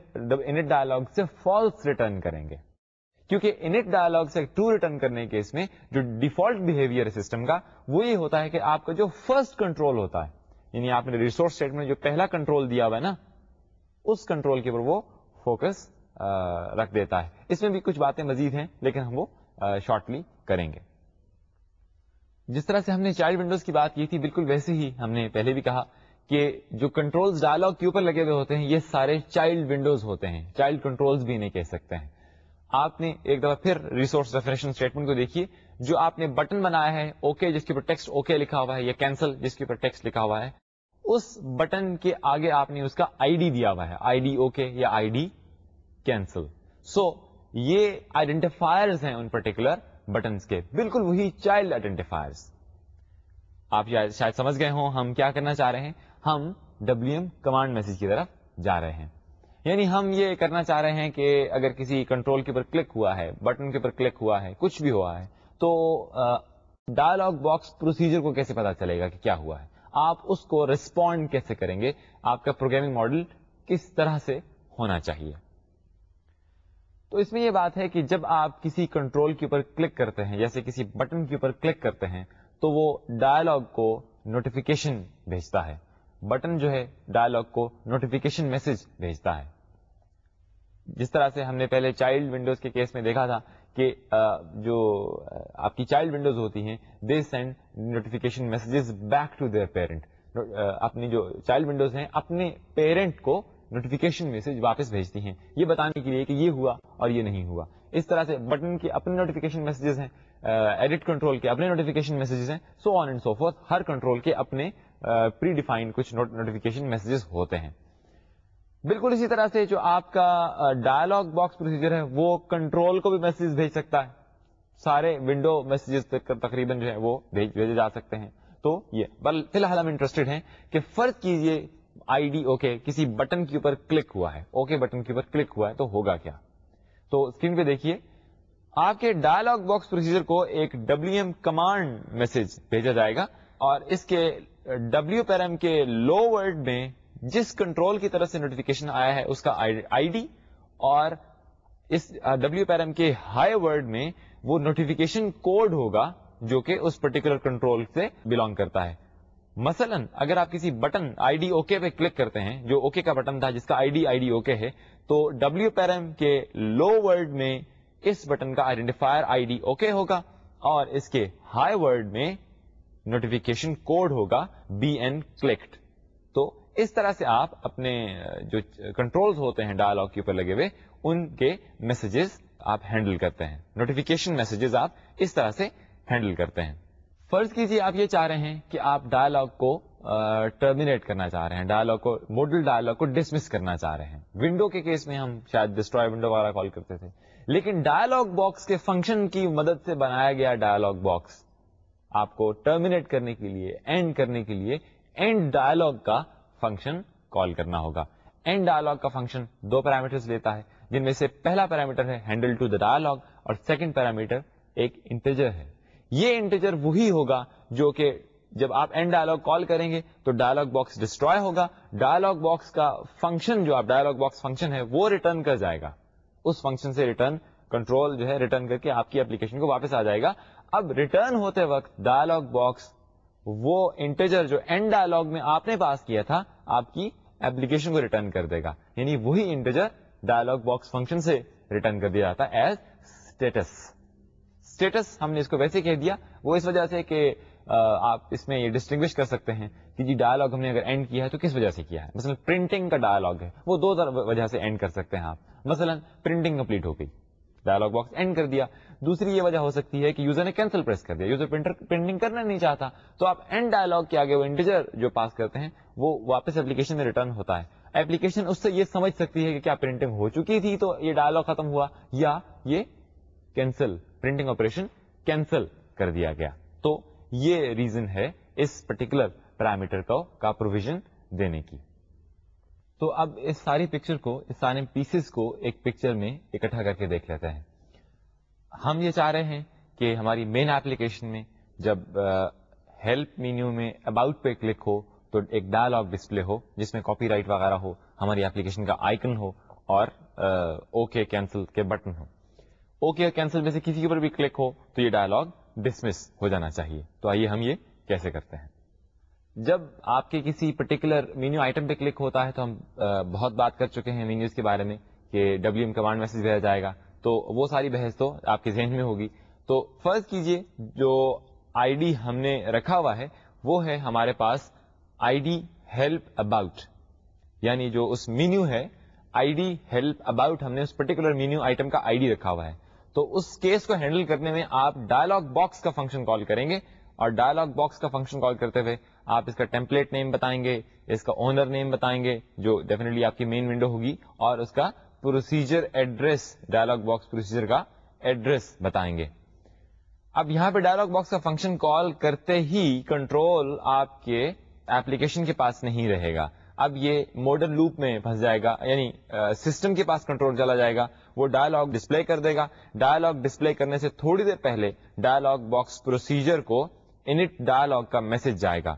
انٹ ڈائلگ سے فالس ریٹرن کریں گے۔ کیونکہ انٹ ڈائلگ سے ٹو ریٹرن کرنے کے کیس میں جو ڈیفالٹ بہیویئر سسٹم کا وہ یہ ہوتا ہے کہ آپ کا جو فرسٹ کنٹرول ہوتا ہے یعنی آپ نے ریسورس اسٹیٹمنٹ جو پہلا کنٹرول دیا ہوا ہے نا، اس کنٹرول کے اوپر وہ فوکس رکھ دیتا ہے۔ اس میں بھی کچھ باتیں مزید ہیں، لیکن ہم وہ شارٹلی کریں گے۔ جس طرح سے ہم نے چائلڈ ونڈوز کی بات کی تھی، بالکل ویسے ہی ہم نے پہلے بھی کہا کہ جو کنٹرول ڈائلگ کے اوپر لگے ہوئے ہوتے ہیں، یہ سارے چائلڈ ونڈوز ہوتے ہیں۔ چائلڈ کنٹرول بھی نہیں کہہ سکتے ہیں۔ آپ نے ایک دفعہ پھر ریسورس ڈیفینیشن اسٹیٹمنٹ کو دیکھیے، جو آپ نے بٹن بنایا ہے اوکے جس کے اوپر ٹیکسٹ اوکے لکھا ہوا ہے، یا کینسل جس کے اوپر ٹیکسٹ لکھا ہوا ہے۔ اس بٹن کے آگے آپ نے اس کا آئی ڈی دیا ہوا ہے۔ آئی ڈی اوکے یا آئی ڈی کینسل سو یہ آئیڈینٹیفائرز ہیں ان پرٹیکولر بٹنس کے بالکل وہی چائلڈ آئیڈینٹیفائر آپ شاید سمجھ گئے ہوں ہم کیا کرنا چاہ رہے ہیں ہم ڈبلو ایم کمانڈ میسج کی طرف جا رہے ہیں یعنی ہم یہ کرنا چاہ رہے ہیں کہ اگر کسی کنٹرول کے اوپر کلک ہوا ہے بٹن کے اوپر کلک ہوا ہے کچھ بھی ہوا ہے تو ڈائلگ باکس پروسیجر کو کیسے پتا چلے گا کہ کیا ہوا ہے آپ اس کو ریسپونڈ کیسے کریں گے آپ کا پروگرامنگ ماڈل کس طرح سے ہونا چاہیے تو اس میں یہ بات ہے کہ جب آپ کسی کنٹرول کے اوپر کلک کرتے ہیں، جیسے کسی بٹن کے اوپر کلک کرتے ہیں، تو وہ ڈائلگ کو نوٹیفیکیشن بھیجتا ہے۔ بٹن جو ہے ڈائلگ کو نوٹیفیکیشن میسج بھیجتا ہے۔ جس طرح سے ہم نے پہلے چائلڈ ونڈوز کے کیس میں دیکھا تھا کہ جو آپ کی چائلڈ ونڈوز ہوتی ہیں they send notification messages back to their parent اپنی جو چائلڈ ونڈوز ہیں، اپنے پیرنٹ کو نوٹیفیکیشن میسج واپس بھیجتی ہیں۔ یہ بتانے کے لیے کہ یہ ہوا اور یہ نہیں ہوا۔ اس طرح سے بٹن کے اپنے نوٹیفیکیشن میسجز ہیں ایڈٹ کنٹرول کے اپنے نوٹیفیکیشن میسجز ہیں so on and so forth Hare control کے اپنے پری ڈیفائنڈ کچھ نوٹیفیکیشن میسجز ہوتے ہیں۔ بالکل اسی طرح سے جو آپ کا ڈائلگ باکس پروسیجر ہے، وہ کنٹرول کو بھی میسج بھیج سکتا ہے۔ سارے ونڈو میسجز تقریباً جو ہے وہ بھیجے جا سکتے ہیں۔ تو یہ فی الحال ہم انٹرسٹڈ ہیں کہ فرض کیجیے آئی ڈی اوکے کسی بٹن کے اوپر کلک ہوا ہے اوکے بٹن کے اوپر کلک ہوا ہے، تو ہوگا کیا؟ تو اسکرین پہ دیکھیے، آپ کے ڈائلگ باکس پروسیجر کو ایک ڈبلو ایم کمانڈ میسج بھیجا جائے گا، اور اس کے ڈبلو پیرم کے لو ورڈ میں جس کنٹرول کی طرف سے نوٹیفکیشن آیا ہے، اس کا آئی ڈی اور اس ڈبلو پیرم کے ہائی ورڈ میں وہ نوٹیفکیشن کوڈ ہوگا جو کہ اس پرٹیکولر کنٹرول سے بلونگ کرتا ہے۔ مثلا اگر آپ کسی بٹن آئی ڈی اوکے پہ کلک کرتے ہیں، جو اوکے کا بٹن تھا، جس کا I D I D OK ہے، تو ڈبلو پیرم کے لو ورڈ میں اس بٹن کا آئیڈینٹیفائر آئی ڈی اوکے ہوگا اور اس کے ہائی ورڈ میں نوٹیفیکیشن کوڈ ہوگا بی این کلکڈ۔ تو اس طرح سے آپ اپنے جو کنٹرول ہوتے ہیں ڈائلگ کے اوپر لگے ہوئے، ان کے میسجز آپ ہینڈل کرتے ہیں۔ نوٹیفیکیشن میسجز آپ اس طرح سے ہینڈل کرتے ہیں۔ فرض کیجیے آپ یہ چاہ رہے ہیں کہ آپ ڈائلگ کو ٹرمینیٹ کرنا چاہ رہے ہیں ڈائلگ کو ماڈل ڈائلگ کو ڈسمس کرنا چاہ رہے ہیں۔ ونڈو کے کیس میں ہم شاید ڈسٹروائے ونڈو والا کال کرتے تھے۔ لیکن ڈائلگ باکس کے فنکشن کی مدد سے بنایا گیا ڈائلگ باکس آپ کو ٹرمینیٹ کرنے کے لیے اینڈ کرنے کے لیے اینڈ ڈائلگ کا فنکشن کال کرنا ہوگا۔ اینڈ ڈائلگ کا فنکشن دو پیرامیٹر لیتا ہے، جن میں سے پہلا پیرامیٹر ہے ہینڈل ٹو دا ڈائلگ اور سیکنڈ پیرامیٹر ایک انٹیجر ہے۔ یہ انٹیجر وہی ہوگا جو کہ جب آپ اینڈ ڈائلگ کال کریں گے تو ڈائلگ باکس ڈسٹروائے ہوگا۔ ڈائلگ باکس کا فنکشن جو آپ ڈائلگ باکس فنکشن ہے وہ ریٹرن کر جائے گا۔ اس فنکشن سے ریٹرن کنٹرول جو ہے ریٹرن کر کے آپ کی اپلیکیشن کو واپس آ جائے گا۔ اب ریٹرن ہوتے وقت ڈائلگ باکس وہ انٹیجر جو اینڈ ڈائلگ میں آپ نے پاس کیا تھا آپ کی اپلیکیشن کو ریٹرن کر دے گا۔ یعنی وہی انٹیجر ڈائلگ باکس فنکشن سے ریٹرن کر دیا جاتا ہے ایز اسٹیٹس اسٹیٹس ہم نے اس کو ویسے کہہ دیا، وہ اس وجہ سے کہ آپ اس میں یہ ڈسٹنگوش کر سکتے ہیں کہ جی ڈائلگ ہم نے اگر اینڈ کیا ہے تو کس وجہ سے کیا ہے؟ مثلا پرنٹنگ کا ڈائلگ ہے، وہ دو وجہ سے اینڈ کر سکتے ہیں آپ۔ مثلا پرنٹنگ کمپلیٹ ہو گئی ڈائلگ باکس اینڈ کر دیا۔ دوسری یہ وجہ ہو سکتی ہے کہ یوزر نے کینسل پریس کر دیا۔ یوزر پرنٹر پرنٹنگ کرنا نہیں چاہتا۔ تو آپ اینڈ ڈائلگ کے آگے وہ انٹیجر جو پاس کرتے ہیں، وہ واپس اپلیکیشن میں ریٹرن ہوتا ہے۔ اپلیکیشن اس سے یہ سمجھ سکتی ہے کہ کیا پرنٹنگ ہو چکی تھی تو یہ ڈائلگ ختم ہوا یا یہ کینسل پرنٹنگ آپریشن کینسل کر دیا گیا۔ تو یہ ریزن ہے اس پرٹیکولر پیرامیٹر کا پروویژن دینے کی۔ تو اب اس ساری پکچر کو، اس سارے پیسز کو ایک پکچر میں اکٹھا کر کے دیکھ لیتے ہیں۔ ہم یہ چاہ رہے ہیں کہ ہماری مین ایپلیکیشن میں جب ہیلپ مینیو میں اباؤٹ پہ کلک ہو، تو ایک ڈائلگ ڈسپلے ہو، جس میں کاپی رائٹ وغیرہ ہو، ہماری ایپلیکیشن کا آئکن ہو اور اوکے کینسل کے بٹن ہو۔ اوکے کینسل میں سے کسی کے اوپر بھی کلک ہو تو یہ ڈائلگ ڈسمس ہو جانا چاہیے۔ تو آئیے ہم یہ کیسے کرتے ہیں۔ جب آپ کے کسی پرٹیکولر مینیو آئٹم پہ کلک ہوتا ہے تو ہم بہت بات کر چکے ہیں مینیوز کے بارے میں کہ ڈبلو ایم کمانڈ میسج بھیجا جائے گا۔ تو وہ ساری بحث تو آپ کے ذہن میں ہوگی۔ تو فرض کیجیے جو آئی ڈی ہم نے رکھا ہوا ہے، وہ ہے ہمارے پاس آئی ڈی ہیلپ اباؤٹ یعنی جو اس مینیو ہے، آئی ڈی ہیلپ اباؤٹ ہم نے اس پرٹیکولر مینیو آئٹم کا آئی ڈی رکھا ہوا ہے۔ تو اس کیس کو ہینڈل کرنے میں آپ ڈائلگ باکس کا فنکشن کال کریں گے اور ڈائلگ باکس کا فنکشن کال کرتے ہوئے آپ اس کا ٹیمپلیٹ نیم بتائیں گے، اس کا اونر نیم بتائیں گے، جو ڈیفینیٹلی آپ کی مین ونڈو ہوگی، اور اس کا procedure address dialog box procedure کا ایڈریس بتائیں گے۔ اب یہاں پہ ڈائلگ باکس کا فنکشن کال کرتے ہی کنٹرول آپ کے ایپلیکیشن کے پاس نہیں رہے گا۔ اب یہ ماڈرن لوپ میں پھنس جائے گا یعنی سسٹم کے پاس کنٹرول چلا جائے گا، وہ ڈائلگ ڈسپلے کر دے گا۔ ڈائلگ ڈسپلے کرنے سے تھوڑی دیر پہلے ڈائلگ باکس پروسیجر کو انٹ ڈائلگ کا میسج جائے گا۔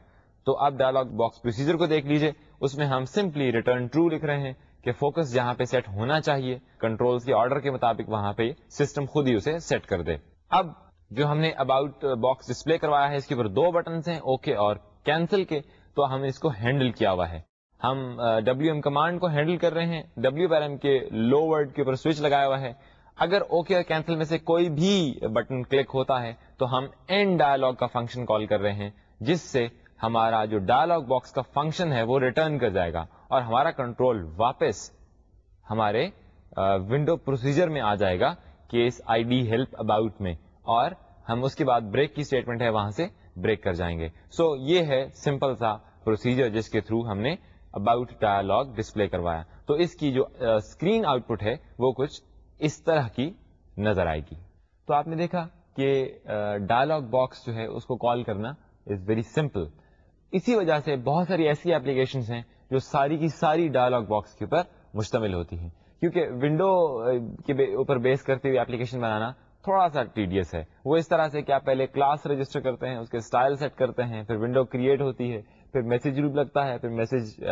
تو اب ڈائلگ باکس پروسیجر کو دیکھ لیجیے۔ اس میں ہم سمپلی ریٹرن ٹرو لکھ رہے ہیں کہ فوکس جہاں پہ سیٹ ہونا چاہیے کنٹرول کے آرڈر کے مطابق وہاں پہ سسٹم خود ہی اسے سیٹ کر دے۔ اب جو ہم نے اباؤٹ باکس ڈسپلے کروایا ہے، اس کے اوپر دو بٹنس ہیں اوکے اور کینسل کے، تو ہم اس کو ہینڈل کیا ہوا ہے۔ ہم ڈبلو ایم کمانڈ کو ہینڈل کر رہے ہیں۔ ڈبلو پیر ایم کے لو ورڈ کے اوپر سوئچ لگایا ہوا ہے۔ اگر اوکے اور کینسل میں سے کوئی بھی بٹن کلک ہوتا ہے تو ہم این ڈائلگ کا فنکشن کال کر رہے ہیں جس سے ہمارا جو ڈائلگ باکس کا فنکشن ہے وہ ریٹرن کر جائے گا۔ اور ہمارا کنٹرول واپس ہمارے ونڈو پروسیجر میں آ جائے گا case I D help about میں۔ اور ہم اس کے بعد بریک کی اسٹیٹمنٹ ہے وہاں سے بریک کر جائیں گے۔ سو so, یہ ہے سمپل سا پروسیجر جس کے تھرو ہم نے اباؤٹ ڈائلگ ڈسپلے کروایا۔ تو اس کی جو اسکرین آؤٹ پٹ ہے، وہ کچھ اس طرح کی نظر آئے گی۔ تو آپ نے دیکھا کہ ڈائلگ باکس جو ہے، اس کو کال کرنا از ویری سمپل اسی وجہ سے بہت ساری ایسی اپلیکیشن ہیں جو ساری کی ساری ڈائلگ باکس کے اوپر مشتمل ہوتی ہیں۔ کیونکہ ونڈو کے اوپر بیس کرتے ہوئے اپلیکیشن بنانا تھوڑا سا ٹیڈیس ہے۔ وہ اس طرح سے کہ آپ پہلے کلاس رجسٹر کرتے ہیں، اس کے اسٹائل سیٹ کرتے ہیں، پھر ونڈو کریٹ ہوتی ہے۔ پھر میسج گروپ لگتا ہے، پھر میسج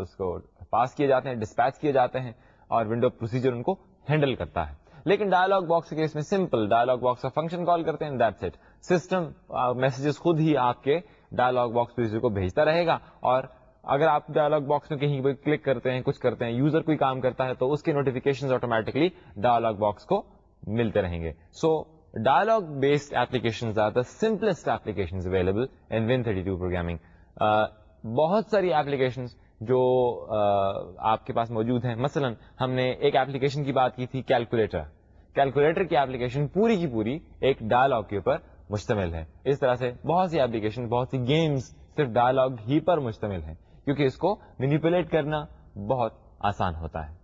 اس کو پاس کیے جاتے ہیں ڈسپیچ کیے جاتے ہیں اور ونڈو پروسیجر ان کو ہینڈل کرتا ہے۔ لیکن ڈائلگ باکس کے اس میں سمپل ڈائلگ باکس کا فنکشن کال کرتے ہیں دیٹ سیٹ سسٹم میسجز خود ہی آپ کے ڈائلگ باکس پروسیجر کو بھیجتا رہے گا۔ اور اگر آپ ڈائلگ باکس میں کہیں کلک کرتے ہیں، کچھ کرتے ہیں یوزر کوئی کام کرتا ہے، تو اس کے نوٹیفکیشن آٹومیٹکلی ڈائلگ باکس کو ملتے رہیں گے۔ So dialog based application are the simplest application available in Win thirty two programming بہت ساری ایپلیکیشن جو آپ کے پاس موجود ہیں۔ مثلا ہم نے ایک ایپلیکیشن کی بات کی تھی کیلکولیٹر کیلکولیٹر کی ایپلیکیشن پوری کی پوری ایک ڈائلگ کے اوپر مشتمل ہے۔ اس طرح سے بہت سی ایپلیکیشن بہت سی گیمز صرف ڈائلگ ہی پر مشتمل ہیں۔ کیونکہ اس کو مینیپولیٹ کرنا بہت آسان ہوتا ہے۔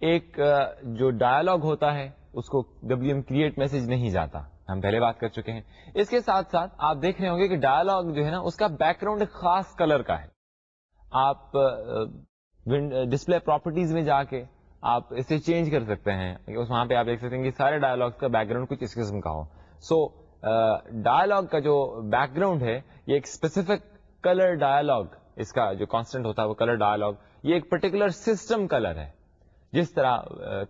ایک جو ڈائلگ ہوتا ہے، اس کو ڈبلو ایم کریٹ میسج نہیں جاتا۔ ہم پہلے بات کر چکے ہیں۔ اس کے ساتھ ساتھ آپ دیکھ رہے ہوں گے کہ ڈائلگ جو ہے نا، اس کا بیک گراؤنڈ ایک خاص کلر کا ہے۔ آپ ڈسپلے پراپرٹیز میں جا کے آپ اسے چینج کر سکتے ہیں۔ وہاں پہ آپ دیکھ سکتے ہیں کہ سارے ڈائلگ کا بیک گراؤنڈ کچھ اس قسم کا ہو۔ سو ڈائلگ کا جو بیک گراؤنڈ ہے، یہ ایک اسپیسیفک کلر ڈائلگ اس کا جو کانسٹنٹ ہوتا ہے وہ کلر ڈائلگ یہ ایک پرٹیکولر سسٹم کلر ہے۔ جس طرح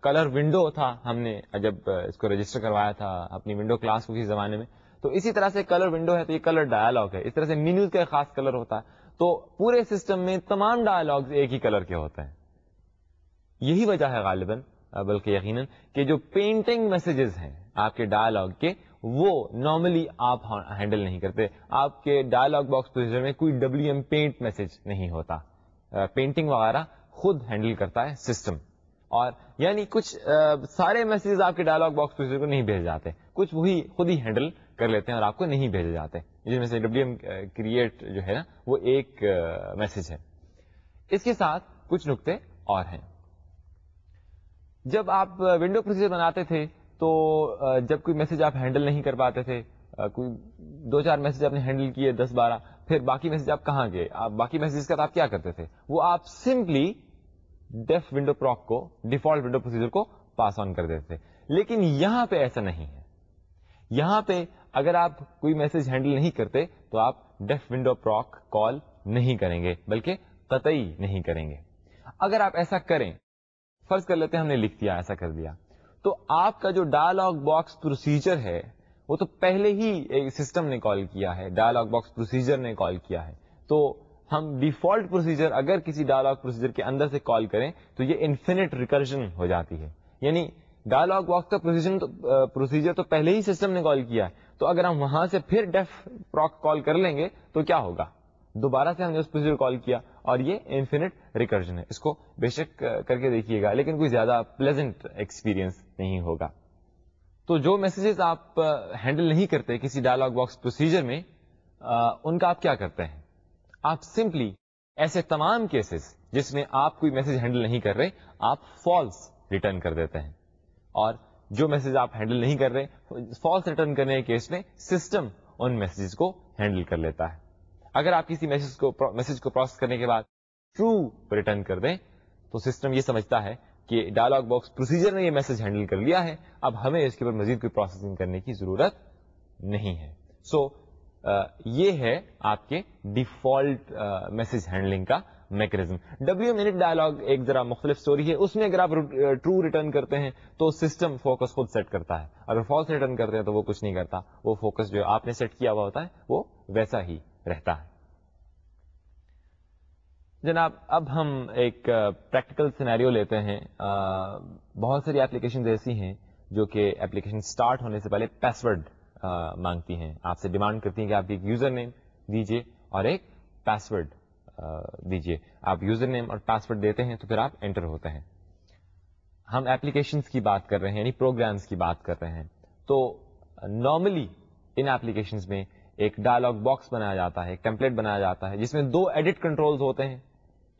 کلر ونڈو تھا، ہم نے جب اس کو رجسٹر کروایا تھا اپنی ونڈو کلاس کو کسی زمانے میں، تو اسی طرح سے کلر ونڈو ہے، تو یہ کلر ڈائلگ ہے، اس طرح سے مینیوز کا خاص کلر ہوتا ہے، تو پورے سسٹم میں تمام ڈائلگز ایک ہی کلر کے ہوتے ہیں۔ یہی وجہ ہے غالباً بلکہ یقیناً کہ جو پینٹنگ میسجز ہیں آپ کے ڈائلگ کے، وہ نارملی آپ ہاں، ہینڈل نہیں کرتے۔ آپ کے ڈائلگ باکس میں کوئی ڈبلو ایم پینٹ میسج نہیں ہوتا۔ پینٹنگ وغیرہ خود ہینڈل کرتا ہے سسٹم اور یعنی کچھ سارے میسجز آپ کے ڈائلگ باکس پروسیجر کو نہیں بھیج جاتے۔ کچھ وہی خود ہی ہینڈل کر لیتے ہیں اور آپ کو نہیں بھیجے جاتے۔ جس میں سے ڈبلو ایم کریٹ جو ہے نا، وہ ایک میسج ہے۔ اس کے ساتھ کچھ نقطے اور ہیں۔ جب آپ ونڈو پروسیجر بناتے تھے تو جب کوئی میسج آپ ہینڈل نہیں کر پاتے تھے کوئی دو چار میسج آپ نے ہینڈل کیے دس بارہ، پھر باقی میسج آپ کہاں گئے؟ آپ، باقی میسج کا آپ کیا کرتے تھے؟ وہ آپ سمپلی ڈیف ونڈو پروک کو ڈیفالٹ ونڈو پروسیجر کو پاس آن کر دیتے تھے۔ لیکن یہاں پہ ایسا نہیں ہے۔ یہاں پہ اگر آپ کوئی میسج ہینڈل نہیں کرتے تو آپ ڈیف ونڈو پروک کال نہیں کریں گے، بلکہ قطعی نہیں کریں گے۔ اگر آپ ایسا کریں، فرض کر لیتے ہم نے لکھ دیا، ایسا کر دیا۔ تو آپ کا جو ڈائلگ باکس پروسیجر ہے، وہ تو پہلے ہی ایک سسٹم نے کال کیا ہے۔ ڈائلگ باکس پروسیجر نے کال کیا ہے۔ تو ہم ڈیفالٹ پروسیجر اگر کسی ڈائلگ پروسیجر کے اندر سے کال کریں تو یہ انفینٹ ریکرجن ہو جاتی ہے۔ یعنی ڈائلگ باکس کا پروسیجر تو پہلے ہی سسٹم نے کال کیا ہے۔ تو اگر ہم وہاں سے پھر ڈیف پروک کال کر لیں گے تو کیا ہوگا؟ دوبارہ سے ہم نے اس پروسیجر کال کیا اور یہ انفینٹ ریکرجن ہے۔ اس کو بے شک کر کے دیکھیے گا، لیکن کوئی زیادہ پلیزنٹ ایکسپیرئنس نہیں ہوگا۔ تو جو میسجز آپ ہینڈل نہیں کرتے کسی ڈائلگ باکس پروسیجر میں ان کا آپ کیا کرتے ہیں؟ آپ سمپلی ایسے تمام کیسز جس میں آپ کوئی میسج ہینڈل نہیں کر رہے آپ فالس ریٹرن کر دیتے ہیں۔ اور جو میسج آپ ہینڈل نہیں کر رہے فالس ریٹرن کرنے کے کیس میں سسٹم ان میسجز کو ہینڈل کر لیتا ہے۔ اگر آپ کسی میسج کو میسج کو پروسیس کرنے کے بعد ٹرو ریٹرن کر دیں تو سسٹم یہ سمجھتا ہے کہ ڈائلگ باکس پروسیجر نے یہ میسج ہینڈل کر لیا ہے۔ اب ہمیں اس کے اوپر مزید کوئی پروسیسنگ کرنے کی ضرورت نہیں ہے۔ سو so, یہ ہے آپ کے ڈیفالٹ میسج ہینڈلنگ کا mechanism W M init dialog ایک ذرا مختلف اسٹوری ہے، اس میں اگر آپ ٹرو ریٹرن کرتے ہیں تو سسٹم فوکس خود سیٹ کرتا ہے۔ اگر فالس ریٹرن کرتے ہیں تو وہ کچھ نہیں کرتا، وہ فوکس جو آپ نے سیٹ کیا ہوا ہوتا ہے، وہ ویسا ہی رہتا ہے۔ جناب، اب ہم ایک پریکٹیکل سینیریو لیتے ہیں۔ بہت ساری ایپلیکیشن ایسی ہیں جو کہ ایپلیکیشن اسٹارٹ ہونے سے پہلے پاسورڈ مانگتی ہیں۔ آپ سے ڈیمانڈ کرتی ہیں کہ آپ ایک یوزر نیم دیجیے اور ایک پاسورڈ دیجیے آپ یوزر نیم اور پاسورڈ دیتے ہیں تو پھر آپ انٹر ہوتے ہیں۔ ہم ایپلیکیشنس کی بات کر رہے ہیں یعنی پروگرامس کی بات کر رہے ہیں۔ تو نارملی ان ایپلیکیشنس میں ایک ڈائلگ باکس بنایا جاتا ہے، ایک ٹیمپلیٹ بنایا جاتا ہے، جس میں دو ایڈٹ کنٹرولز ہوتے ہیں۔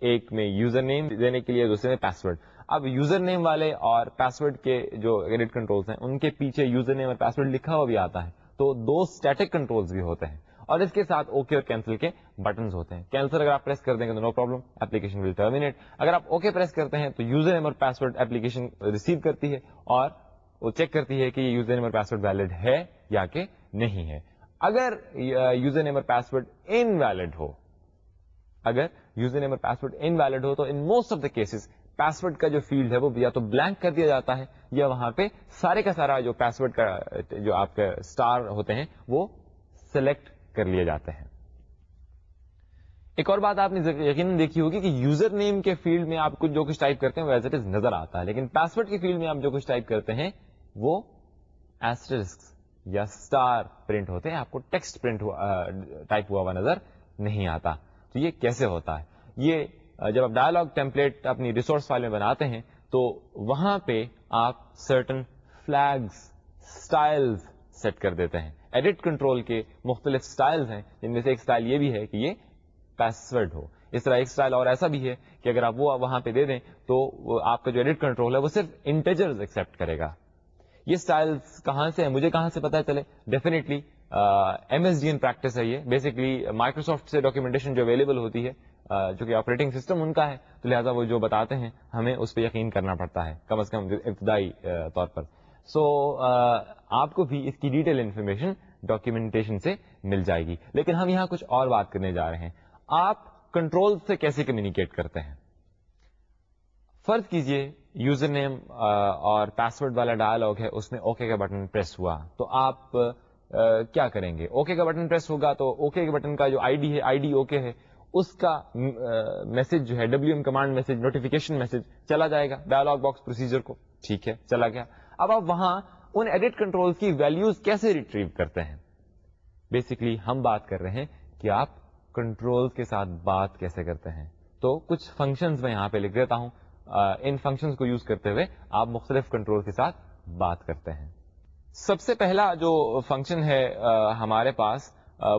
ایک میں یوزر نیم دینے کے لیے، دوسرے میں پاسورڈ۔ اب یوزر نیم والے اور پاسورڈ کے جو ایڈٹ کنٹرولز ہیں، ان کے پیچھے یوزر نیم اور پاسورڈ لکھا ہوا بھی آتا ہے، تو دو اسٹیٹک کنٹرولز بھی ہوتے ہیں۔ اور اس کے ساتھ اوکے اور کینسل کے بٹنز ہوتے ہیں۔ کینسل اگر آپ پریس کر دیں گے تو no problem application will terminate اگر آپ اوکے پریس کرتے ہیں تو یوزر نیم اور پاسورڈ اپلیکیشن ریسیو کرتی ہے اور وہ چیک کرتی ہے کہ یہ یوزر نیم اور پاسورڈ ویلڈ ہے یا کہ نہیں ہے۔ اگر یوزر نیم اور پاسورڈ ان ویلڈ ہو، اگر یوزر نیم اور پاسورڈ ان ویلڈ ہو، تو in most of the cases password کا جو فیلڈ ہے وہ یا تو بلینک کر دیا جاتا ہے یا وہاں پہ سارے کا سارا جو پاسورڈ کا، جو آپ کے اسٹار ہوتے ہیں، وہ سلیکٹ کر لیے جاتے ہیں۔ ایک اور بات آپ نے یقیناً دیکھی ہوگی کہ یوزر نیم کے فیلڈ میں آپ کچھ جو کچھ ٹائپ کرتے ہیں وہ ایز اٹ از نظر آتا ہے، لیکن پاسورڈ کے فیلڈ میں آپ جو کچھ ٹائپ کرتے ہیں، وہ ایسٹرسک یا اسٹار پرنٹ ہوتے ہیں، آپ کو ٹیکسٹ پرنٹ ٹائپ ہوا ہوا نظر نہیں آتا۔ تو یہ کیسے ہوتا ہے؟ یہ جب آپ ڈائلگ ٹیمپلیٹ اپنی ریسورس فائل میں بناتے ہیں، تو وہاں پہ آپ سرٹن فلیگس اسٹائلز سیٹ کر دیتے ہیں۔ ایڈٹ کنٹرول کے مختلف اسٹائلز ہیں، جن میں سے ایک اسٹائل یہ بھی ہے کہ یہ پاسورڈ ہو۔ اس طرح ایک اسٹائل اور ایسا بھی ہے کہ اگر آپ وہ وہاں پہ دے دیں، تو آپ کا جو ایڈٹ کنٹرول ہے، وہ صرف انٹیجر ایکسپٹ کرے گا۔ یہ اسٹائل کہاں سے ہے مجھے کہاں سے پتا چلے؟ Definitely M S D N practice ہے یہ۔ بیسکلی مائکروسافٹ سے ڈاکیومنٹیشن جو اویلیبل ہوتی ہے جو کہ آپریٹنگ سسٹم ان کا ہے، تو لہٰذا وہ جو بتاتے ہیں، ہمیں اس پہ یقین کرنا پڑتا ہے، کم از کم ابتدائی طور پر۔ سو آپ کو بھی اس کی ڈیٹیل انفارمیشن ڈاکیومنٹیشن سے مل جائے گی۔ لیکن ہم یہاں کچھ اور بات کرنے جا رہے ہیں۔ آپ کنٹرول سے کیسے کمیونیکیٹ کرتے ہیں؟ فرض کیجیے یوزر نیم اور پاسورڈ والا ڈائلگ ہے، اس میں اوکے کا بٹن پریس ہوا، تو آپ کیا کریں گے؟ اوکے کا بٹن پریس ہوگا تو اوکے کے بٹن کا جو آئی ڈی ہے آئی ڈی اوکے ہے۔ اس کا میسج جو ہے W M command message notification message چلا جائے گا ڈائلگ باکس پروسیجر کو. ٹھیک ہے، چلا گیا. اب آپ وہاں ان ایڈٹ کنٹرول کی ویلوز کیسے ریٹریو کرتے ہیں؟ بیسکلی ہم بات کر رہے ہیں کہ آپ کنٹرول کے ساتھ بات کیسے کرتے ہیں. تو کچھ فنکشنز میں یہاں پہ لکھ دیتا ہوں. ان فنکشنز کو یوز کرتے ہوئے آپ مختلف کنٹرول کے ساتھ بات کرتے ہیں. سب سے پہلا جو فنکشن ہے ہمارے پاس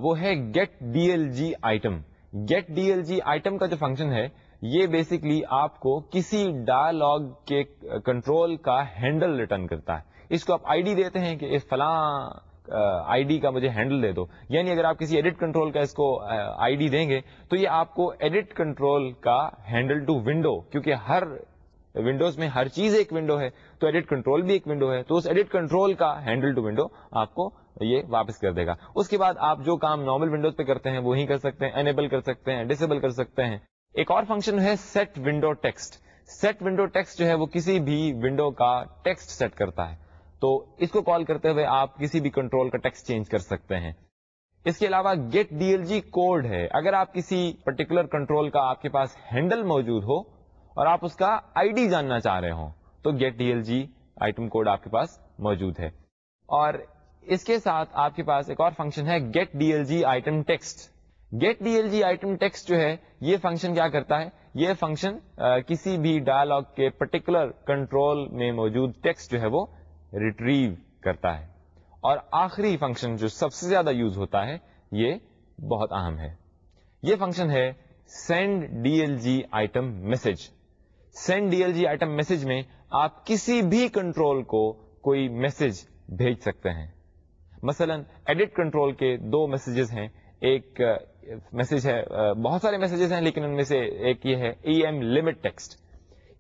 وہ ہے get D L G item get D L G item کا جو فنکشن ہے، یہ بیسکلی آپ کو کسی ڈائلگ کے کنٹرول کا ہینڈل ریٹرن کرتا ہے۔ اس کو آپ آئی ڈی دیتے ہیں کہ فلاں آئی ڈی کا مجھے ہینڈل دے دو۔ یعنی اگر آپ کسی ایڈٹ کنٹرول کا اس کو آئی ڈی دیں گے، تو یہ آپ کو ایڈٹ کنٹرول کا ہینڈل ٹو ونڈو کیونکہ ہر ونڈوز میں ہر چیز ایک ونڈو ہے، تو ایڈٹ کنٹرول بھی ایک ونڈو ہے۔ تو اس ایڈٹ کنٹرول کا ہینڈل ٹو ونڈو آپ کو یہ واپس کر دے گا۔ اس کے بعد آپ جو کام نارمل ونڈوز پہ کرتے ہیں، وہی کر سکتے ہیں انیبل کر سکتے ہیں ڈسیبل کر سکتے ہیں۔ ایک اور فنکشن ہے set window text set window text جو ہے، وہ کسی بھی ونڈو کا ٹیکسٹ سیٹ کرتا ہے۔ تو اس کو کال کرتے ہوئے آپ کسی بھی کنٹرول کا ٹیکسٹ چینج کر سکتے ہیں۔ اس کے علاوہ get D L G code ہے۔ اگر آپ کسی پرٹیکولر کنٹرول کا آپ کے پاس ہینڈل موجود ہو اور آپ اس کا آئی ڈی جاننا چاہ رہے ہوں، تو get D L G item code آپ کے پاس موجود ہے۔ اور اس کے ساتھ آپ کے پاس ایک اور فنکشن ہے get D L G item text get D L G item text جو ہے، یہ فنکشن کیا کرتا ہے؟ یہ فنکشن کسی بھی ڈائلگ کے پرٹیکولر کنٹرول میں موجود ٹیکسٹ جو ہے وہ ریٹریو کرتا ہے. اور آخری فنکشن جو سب سے زیادہ یوز ہوتا ہے، یہ بہت اہم ہے. یہ فنکشن ہے send D L G item message send D L G item message میں آپ کسی بھی کنٹرول کو کوئی میسج بھیج سکتے ہیں. مثلا ایڈٹ کنٹرول کے دو میسجز ہیں۔ ایک میسج ہے بہت سارے میسجز ہیں، لیکن ان میں سے ایک یہ ہے E M limit text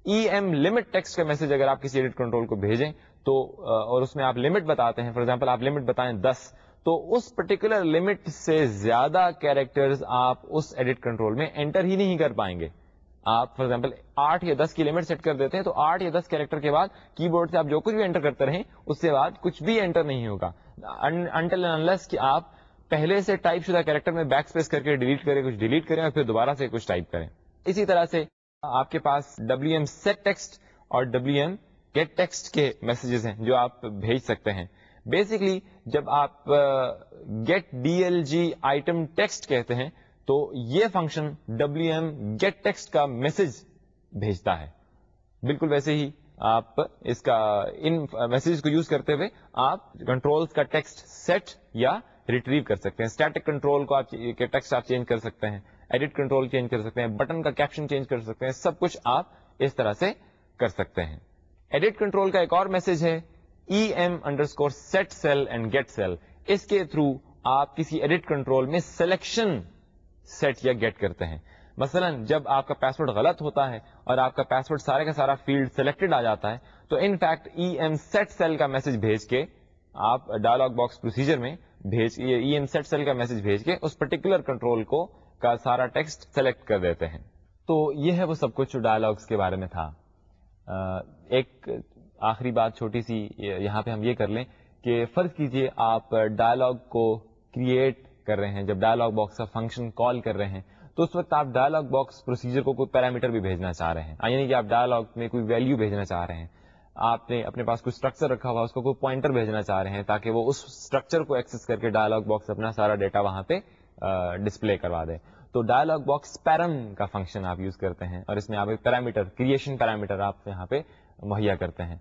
E M limit text کا میسج اگر آپ کسی ایڈٹ کنٹرول کو بھیجیں، تو اور اس میں آپ لمٹ بتاتے ہیں فار ایگزامپل آپ لمٹ بتائیں دس، تو اس پرٹیکولر لمٹ سے زیادہ کیریکٹرز آپ اس ایڈٹ کنٹرول میں انٹر ہی نہیں کر پائیں گے۔ آپ فار ایگزامپل آٹھ یا دس کی لمٹ سیٹ کر دیتے ہیں تو آٹھ یا دس کیریکٹر کے بعد کی بورڈ سے آپ جو کچھ بھی انٹر کرتے رہیں، اس کے بعد کچھ بھی انٹر نہیں ہوگا۔ انٹل انلیس کہ آپ پہلے سے ٹائپ شدہ کیریکٹر میں بیک اسپیس کر کے ڈیلیٹ کریں، کچھ ڈیلیٹ کریں اور پھر دوبارہ سے کچھ ٹائپ کریں۔ اسی طرح سے آپ کے پاس ڈبلو ایم سیٹ ٹیکسٹ اور ڈبلو ایم گیٹ ٹیکسٹ کے میسجز ہیں جو آپ بھیج سکتے ہیں۔ بیسکلی جب آپ get D L G item text کہتے ہیں تو یہ function W M get text کا میسج بھیجتا ہے۔ بالکل ویسے ہی آپ اس کا ان میسج کو یوز کرتے ہوئے آپ کنٹرول کا ٹیکسٹ سیٹ یا ریٹریو کر سکتے ہیں۔ اسٹیٹک کنٹرول کو آپ ٹیکسٹ آپ چینج کر سکتے ہیں۔ ایڈٹ کنٹرول چینج کر سکتے ہیں۔ بٹن کا کیپشن چینج کر سکتے ہیں۔ سب کچھ آپ اس طرح سے کر سکتے ہیں۔ ایڈٹ کنٹرول کا ایک اور میسج ہے۔ E M underscore set sel and get sel اس کے تھرو آپ کسی ایڈٹ کنٹرول میں سلیکشن سیٹ یا گیٹ کرتے ہیں۔ مثلا جب آپ کا پاسورڈ غلط ہوتا ہے اور آپ کا پاسورڈ سارے کا سارا فیلڈ سلیکٹڈ آ جاتا ہے، تو in fact E M set sel کا میسج بھیج کے آپ ڈائلگ باکس پروسیجر میں بھیج ای ایم سیٹ سیل کا میسج بھیج کے اس پرٹیکولر کنٹرول کو کا سارا ٹیکسٹ سلیکٹ کر دیتے ہیں۔ تو یہ ہے وہ سب کچھ ڈائلگس کے بارے میں تھا۔ ایک آخری بات چھوٹی سی یہاں پہ ہم یہ کر لیں کہ فرض کیجیے آپ ڈائلگ کو کریٹ کر رہے ہیں، جب ڈائلاگ باکس کا فنکشن کال کر رہے ہیں، تو اس وقت آپ ڈائلاگ باکس پروسیجر کو کوئی پیرامیٹر بھی بھیجنا چاہ رہے ہیں۔ یعنی کہ آپ ڈائلاگ میں کوئی ویلو بھیجنا چاہ رہے ہیں۔ آپ نے اپنے پاس کوئی اسٹرکچر رکھا ہوا، اس کو کوئی پوائنٹر بھیجنا چاہ رہے ہیں تاکہ وہ اس اسٹرکچر کو ایکسس کر کے ڈائلاگ باکس اپنا سارا ڈیٹا وہاں پہ ڈسپلے کروا دے۔ تو ڈائلاگ باکس پیرم کا فنکشن آپ یوز کرتے ہیں اور اس میں آپ ایک پیرامیٹر کریشن پیرامیٹر آپ یہاں پہ مہیا کرتے ہیں۔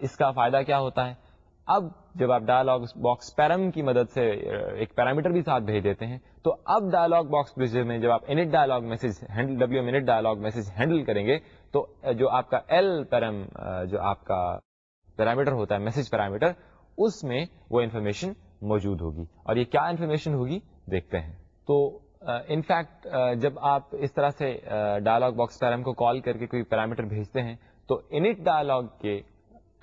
اس کا فائدہ کیا ہوتا ہے؟ اب جب آپ ڈائلاگ باکس پیرم کی مدد سے ایک پیرامیٹر بھی ساتھ بھیج دیتے ہیں، تو اب ڈائلاگ باکس میں جب آپ init dialog message handle W M init dialog message handle کریں گے، تو جو آپ کا ایل پیرم جو آپ کا پیرامیٹر ہوتا ہے میسج پیرامیٹر اس میں وہ انفارمیشن موجود ہوگی۔ اور یہ کیا انفارمیشن ہوگی؟ دیکھتے ہیں۔ تو انفیکٹ جب آپ اس طرح سے ڈائلاگ باکس پیرم کو کال کر کے کوئی پیرامیٹر بھیجتے ہیں، تو انٹ ڈائلاگ کے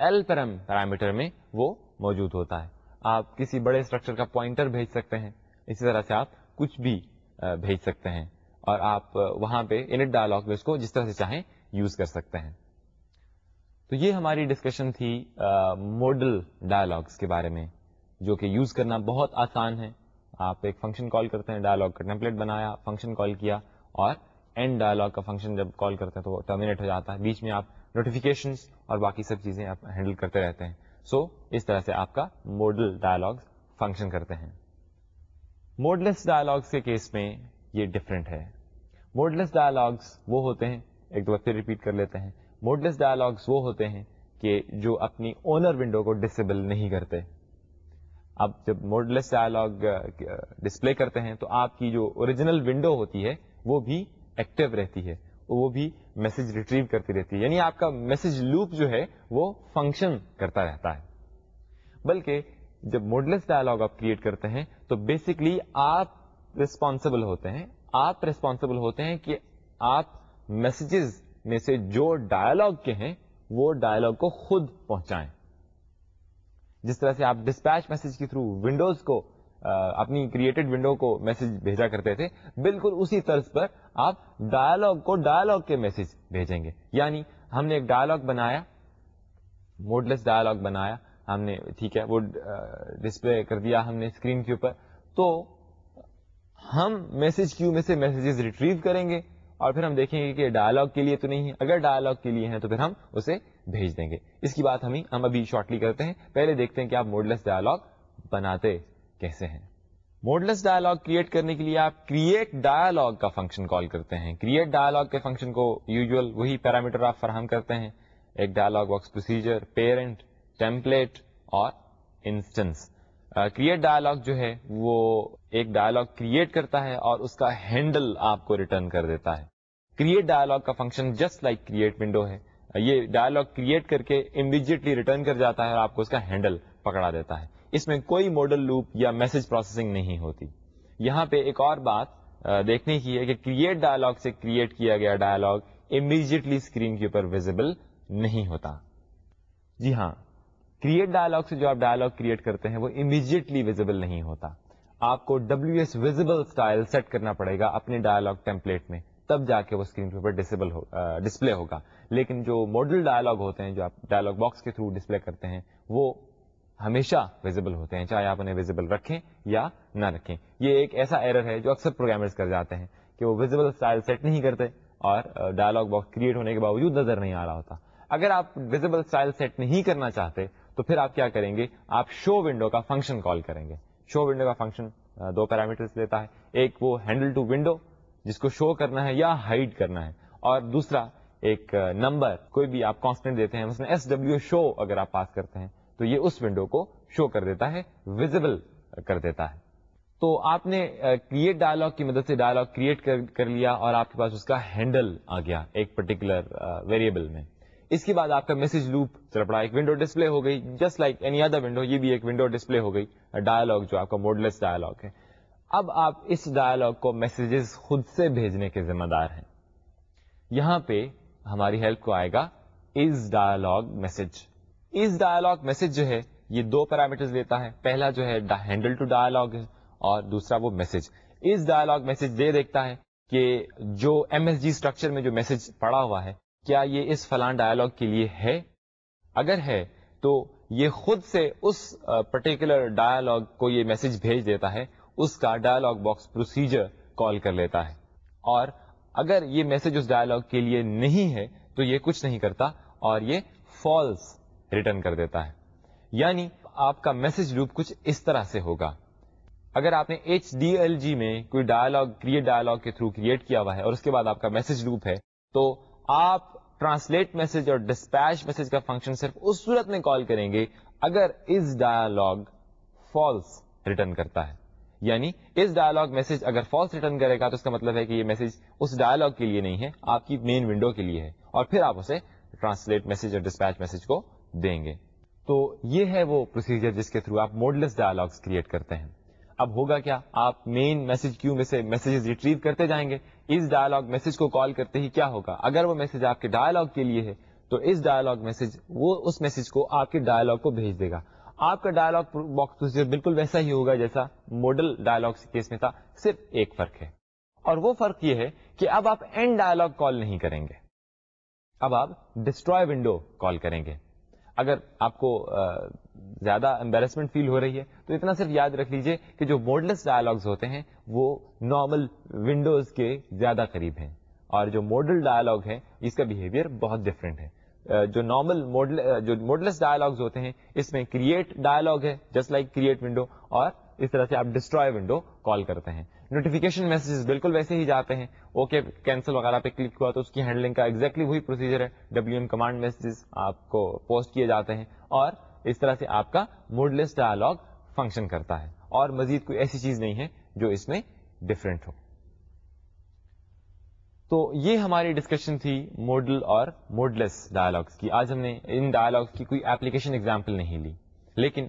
ایل پیرم پیرامیٹر میں وہ موجود ہوتا ہے۔ آپ کسی بڑے اسٹرکچر کا پوائنٹر بھیج سکتے ہیں۔ اسی طرح سے آپ کچھ بھی بھیج سکتے ہیں۔ اور آپ وہاں پہ انٹ ڈائلاگ میں اس کو جس طرح سے چاہیں یوز کر سکتے ہیں۔ تو یہ ہماری ڈسکشن تھی ماڈل ڈائلاگس کے بارے میں، جو کہ یوز کرنا بہت آسان ہے۔ آپ ایک فنکشن کال کرتے ہیں ڈائلاگ کا ٹیمپلیٹ بنایا فنکشن کال کیا اور اینڈ ڈائلاگ کا فنکشن جب کال کرتے ہیں تو وہ ٹرمینیٹ ہو جاتا ہے۔ بیچ میں آپ نوٹیفیکیشن اور باقی سب چیزیں آپ ہینڈل کرتے رہتے ہیں۔ سو so, اس طرح سے آپ کا ماڈل ڈائلاگ فنکشن کرتے ہیں۔ موڈلس ڈائلاگس کے کیس میں یہ ڈفرینٹ ہے۔ موڈلس ڈائلاگس وہ ہوتے ہیں ایک دو پھر ریپیٹ کر لیتے ہیں۔ موڈلس ڈائلاگس وہ ہوتے ہیں کہ جو اپنی اونر ونڈو کو ڈسیبل نہیں کرتے۔ اب جب موڈلس ڈائلاگ ڈسپلے کرتے ہیں تو آپ کی جو اوریجنل ونڈو ہوتی ہے وہ بھی ایکٹیو رہتی ہے۔ وہ بھی میسج ریٹریو کرتی رہتی ہے۔ یعنی آپ کا میسج لوپ جو ہے وہ فنکشن کرتا رہتا ہے۔ بلکہ جب موڈلس ڈائلاگ آپ کریٹ کرتے ہیں تو بیسکلی آپ ریسپانسبل ہوتے ہیں۔ آپ ریسپانسبل ہوتے ہیں کہ آپ میسجز میں سے جو ڈائلاگ کے ہیں وہ ڈائلاگ کو خود پہنچائیں۔ جس طرح سے آپ ڈسپیچ میسج کے تھرو ونڈوز کو اپنی کریٹڈ ونڈو کو میسج بھیجا کرتے تھے۔ بالکل اسی طرز پر آپ ڈائلاگ کو ڈائلاگ کے میسج بھیجیں گے۔ یعنی ہم نے ایک ڈائلاگ بنایا موڈلس ڈائلاگ بنایا، ہم نے، ٹھیک ہے، وہ ڈسپلے کر دیا ہم نے اسکرین کے اوپر۔ تو ہم میسج کیو میں سے میسجز ریٹریو کریں گے اور پھر ہم دیکھیں گے کہ ڈائلاگ کے لیے تو نہیں ہے۔ اگر ڈائلاگ کے لیے ہیں تو پھر ہم اسے بھیج دیں گے۔ اس کی بات ہمیں، ہم ابھی شارٹلی کرتے ہیں۔ پہلے دیکھتے ہیں کہ آپ موڈلس ڈائلاگ بناتے کیسے ہیں؟ موڈلس ڈائلاگ کریٹ کرنے کے لیے آپ کریٹ ڈائلاگ کا فنکشن کال کرتے ہیں۔ کریٹ ڈائلاگ کے فنکشن کو یوزل وہی پیرامیٹر آپ فراہم کرتے ہیں۔ ایک dialog box procedure parent template اور انسٹنس کریٹ ڈائلاگ جو ہے، وہ ایک ڈائلاگ کریٹ کرتا ہے اور اس کا ہینڈل آپ کو ریٹرن کر دیتا ہے۔ کریٹ ڈائلاگ کا function just like create window ہے۔ یہ ڈائلاگ کریٹ کر کے امیڈیٹلی ریٹرن کر جاتا ہے اور آپ کو اس کا ہینڈل پکڑا دیتا ہے۔ اس میں کوئی ماڈل لوپ یا میسج پروسیسنگ نہیں ہوتی۔ یہاں پہ ایک اور بات دیکھنے کی ہے کہ کریٹ ڈائلاگ سے کریٹ کیا گیا ڈائلاگ امیڈیٹلی اسکرین کے اوپر ویزیبل نہیں ہوتا۔ جی ہاں کریٹ ڈائلاگ سے جو آپ ڈائلاگ کریٹ کرتے ہیں وہ امیڈیٹلی ویزیبل نہیں ہوتا۔ آپ کو W S visible style set کرنا پڑے گا اپنے ڈائلاگ ٹیمپلیٹ میں، تب جا کے وہ اسکرین کے اوپر ڈسیبل ڈسپلے ہوگا۔ لیکن جو ماڈل ڈائلاگ ہوتے ہیں، جو آپ ڈائلاگ باکس کے تھرو ڈسپلے کرتے ہیں، وہ ہمیشہ ویزیبل ہوتے ہیں، چاہے آپ انہیں ویزیبل رکھیں یا نہ رکھیں۔ یہ ایک ایسا ایرر ہے جو اکثر پروگرامرز کر جاتے ہیں کہ وہ ویزیبل اسٹائل سیٹ نہیں کرتے اور ڈائلاگ باکس کریٹ ہونے کے باوجود نظر نہیں آ رہا ہوتا۔ اگر آپ ویزیبل اسٹائل سیٹ نہیں کرنا چاہتے تو پھر آپ کیا کریں گے؟ آپ شو ونڈو کا فنکشن کال کریں گے۔ شو ونڈو کا فنکشن دو پیرامیٹر لیتا ہے۔ ایک وہ ہینڈل ٹو ونڈو جس کو شو کرنا ہے یا ہائڈ کرنا ہے۔ اور دوسرا، ایک نمبر، کوئی بھی آپ کانسٹنٹ دیتے ہیں مثلا ایس ڈبلو شو اگر آپ پاس کرتے ہیں تو یہ اس ونڈو کو شو کر دیتا ہے ویزیبل کر دیتا ہے۔ تو آپ نے کریٹ ڈائلاگ کی مدد سے ڈائلاگ کریٹ کر لیا اور آپ کے پاس اس کا ہینڈل آ گیا ایک پرٹیکولر ویریبل میں۔ اس کے بعد آپ کا میسج لوپ چل پڑا، ایک ونڈو ڈسپلے ہو گئی just like any other window یہ بھی ایک ونڈو ڈسپلے ہو گئی ڈائلاگ جو آپ کا موڈلس ڈائلاگ ہے۔ اب آپ اس ڈائلاگ کو میسجز خود سے بھیجنے کے ذمہ دار ہیں۔ یہاں پہ ہماری ہیلپ کو آئے گا از ڈائلاگ میسج اس ڈائلاگ میسج جو ہے، یہ دو پیرامیٹر لیتا ہے۔ پہلا جو ہے ہینڈل ٹو ڈائلاگ ہے اور دوسرا وہ میسج اس ڈائلاگ میسج یہ دیکھتا ہے کہ جو ایم ایس جی اسٹرکچر میں جو میسج پڑا ہوا ہے، کیا یہ اس فلان ڈائلاگ کے لیے ہے؟ اگر ہے، تو یہ خود سے اس پرٹیکولر ڈائلاگ کو یہ میسج بھیج دیتا ہے۔ اس کا ڈائلگ باکس پروسیجر کال کر لیتا ہے۔ اور اگر یہ میسج اس ڈائلگ کے لیے نہیں ہے، تو یہ کچھ نہیں کرتا۔ اور یہ فالس ریٹرن کر دیتا ہے۔ یعنی آپ کا میسج لوپ کچھ اس طرح سے ہوگا۔ اگر آپ نے ایچ ڈی ایل جی میں کوئی ڈائلگ کریٹ ڈائلگ کے تھرو کریٹ کیا ہوا ہے اور اس کے بعد آپ کا میسج لوپ ہے، تو آپ ٹرانسلیٹ میسج اور ڈسپیچ میسج کا فنکشن صرف اس صورت میں کال کریں گے، اگر اس ڈائلگ فالس ریٹرن کرتا ہے۔ یعنی اس ڈائلگ میسج اگر فالس ریٹرن کرے گا تو اس کا مطلب ہے کہ یہ میسج اس ڈائلگ کے لیے نہیں ہے، آپ کی مین ونڈو کے لیے ہے۔ اور پھر آپ اسے ٹرانسلیٹ میسج اور ڈسپیچ میسج کو دیں گے۔ تو یہ ہے وہ پروسیجر جس کے تھرو آپ موڈلس ڈائلگس کریٹ کرتے ہیں۔ اب ہوگا کیا؟ آپ مین میسج کیوں میں سے میسجز ریٹریو کرتے جائیں گے؟ اس ڈائلگ میسج کو کال کرتے ہی کیا ہوگا؟ اگر وہ میسج آپ کے ڈائلگ کے لیے ہے، تو اس ڈائلگ میسج وہ اس میسج کو آپ کے ڈائلگ کو بھیج دے گا۔ آپ کا ڈائلگ باکس پروسیجر بالکل ویسا ہی ہوگا جیسا ماڈل ڈائلگ کیس میں تھا۔ صرف ایک فرق ہے۔ اور وہ فرق یہ ہے کہ اب آپ اینڈ ڈائلگ کال نہیں کریں گے۔ اب آپ ڈسٹروائے ونڈو کال کریں گے۔ اگر آپ کو زیادہ امبیرسمنٹ فیل ہو رہی ہے، تو اتنا صرف یاد رکھ لیجیے کہ جو موڈلس ڈائلگز ہوتے ہیں، وہ نارمل ونڈوز کے زیادہ قریب ہیں۔ اور جو ماڈل ڈائلگ ہے اس کا بہیویئر بہت ڈفرینٹ ہے۔ جو نارمل ماڈل جو موڈلس ڈائلگز ہوتے ہیں، اس میں کریٹ ڈائلگ ہے جسٹ لائک کریٹ ونڈو اور اس طرح سے آپ ڈسٹروائے ونڈو کال کرتے ہیں۔ نوٹیفکیشن میسج بالکل ویسے ہی جاتے ہیں۔ اوکے کینسل وغیرہ پہ کلک ہوا تو اس کی ہینڈلنگ کا ایگزیکٹلی وہی پروسیجر ہے۔ ڈبلو ایم کمانڈ میسجز آپ کو پوسٹ کیے جاتے ہیں اور اس طرح سے آپ کا موڈلس ڈائلگ فنکشن کرتا ہے۔ اور مزید کوئی ایسی چیز نہیں ہے جو اس میں ڈفرینٹ ہو۔ تو یہ ہماری ڈسکشن تھی موڈل اور موڈلس ڈائلگس کی۔ آج ہم نے ان ڈائلگس کی کوئی ایپلیکیشن اگزامپل نہیں لی۔ لیکن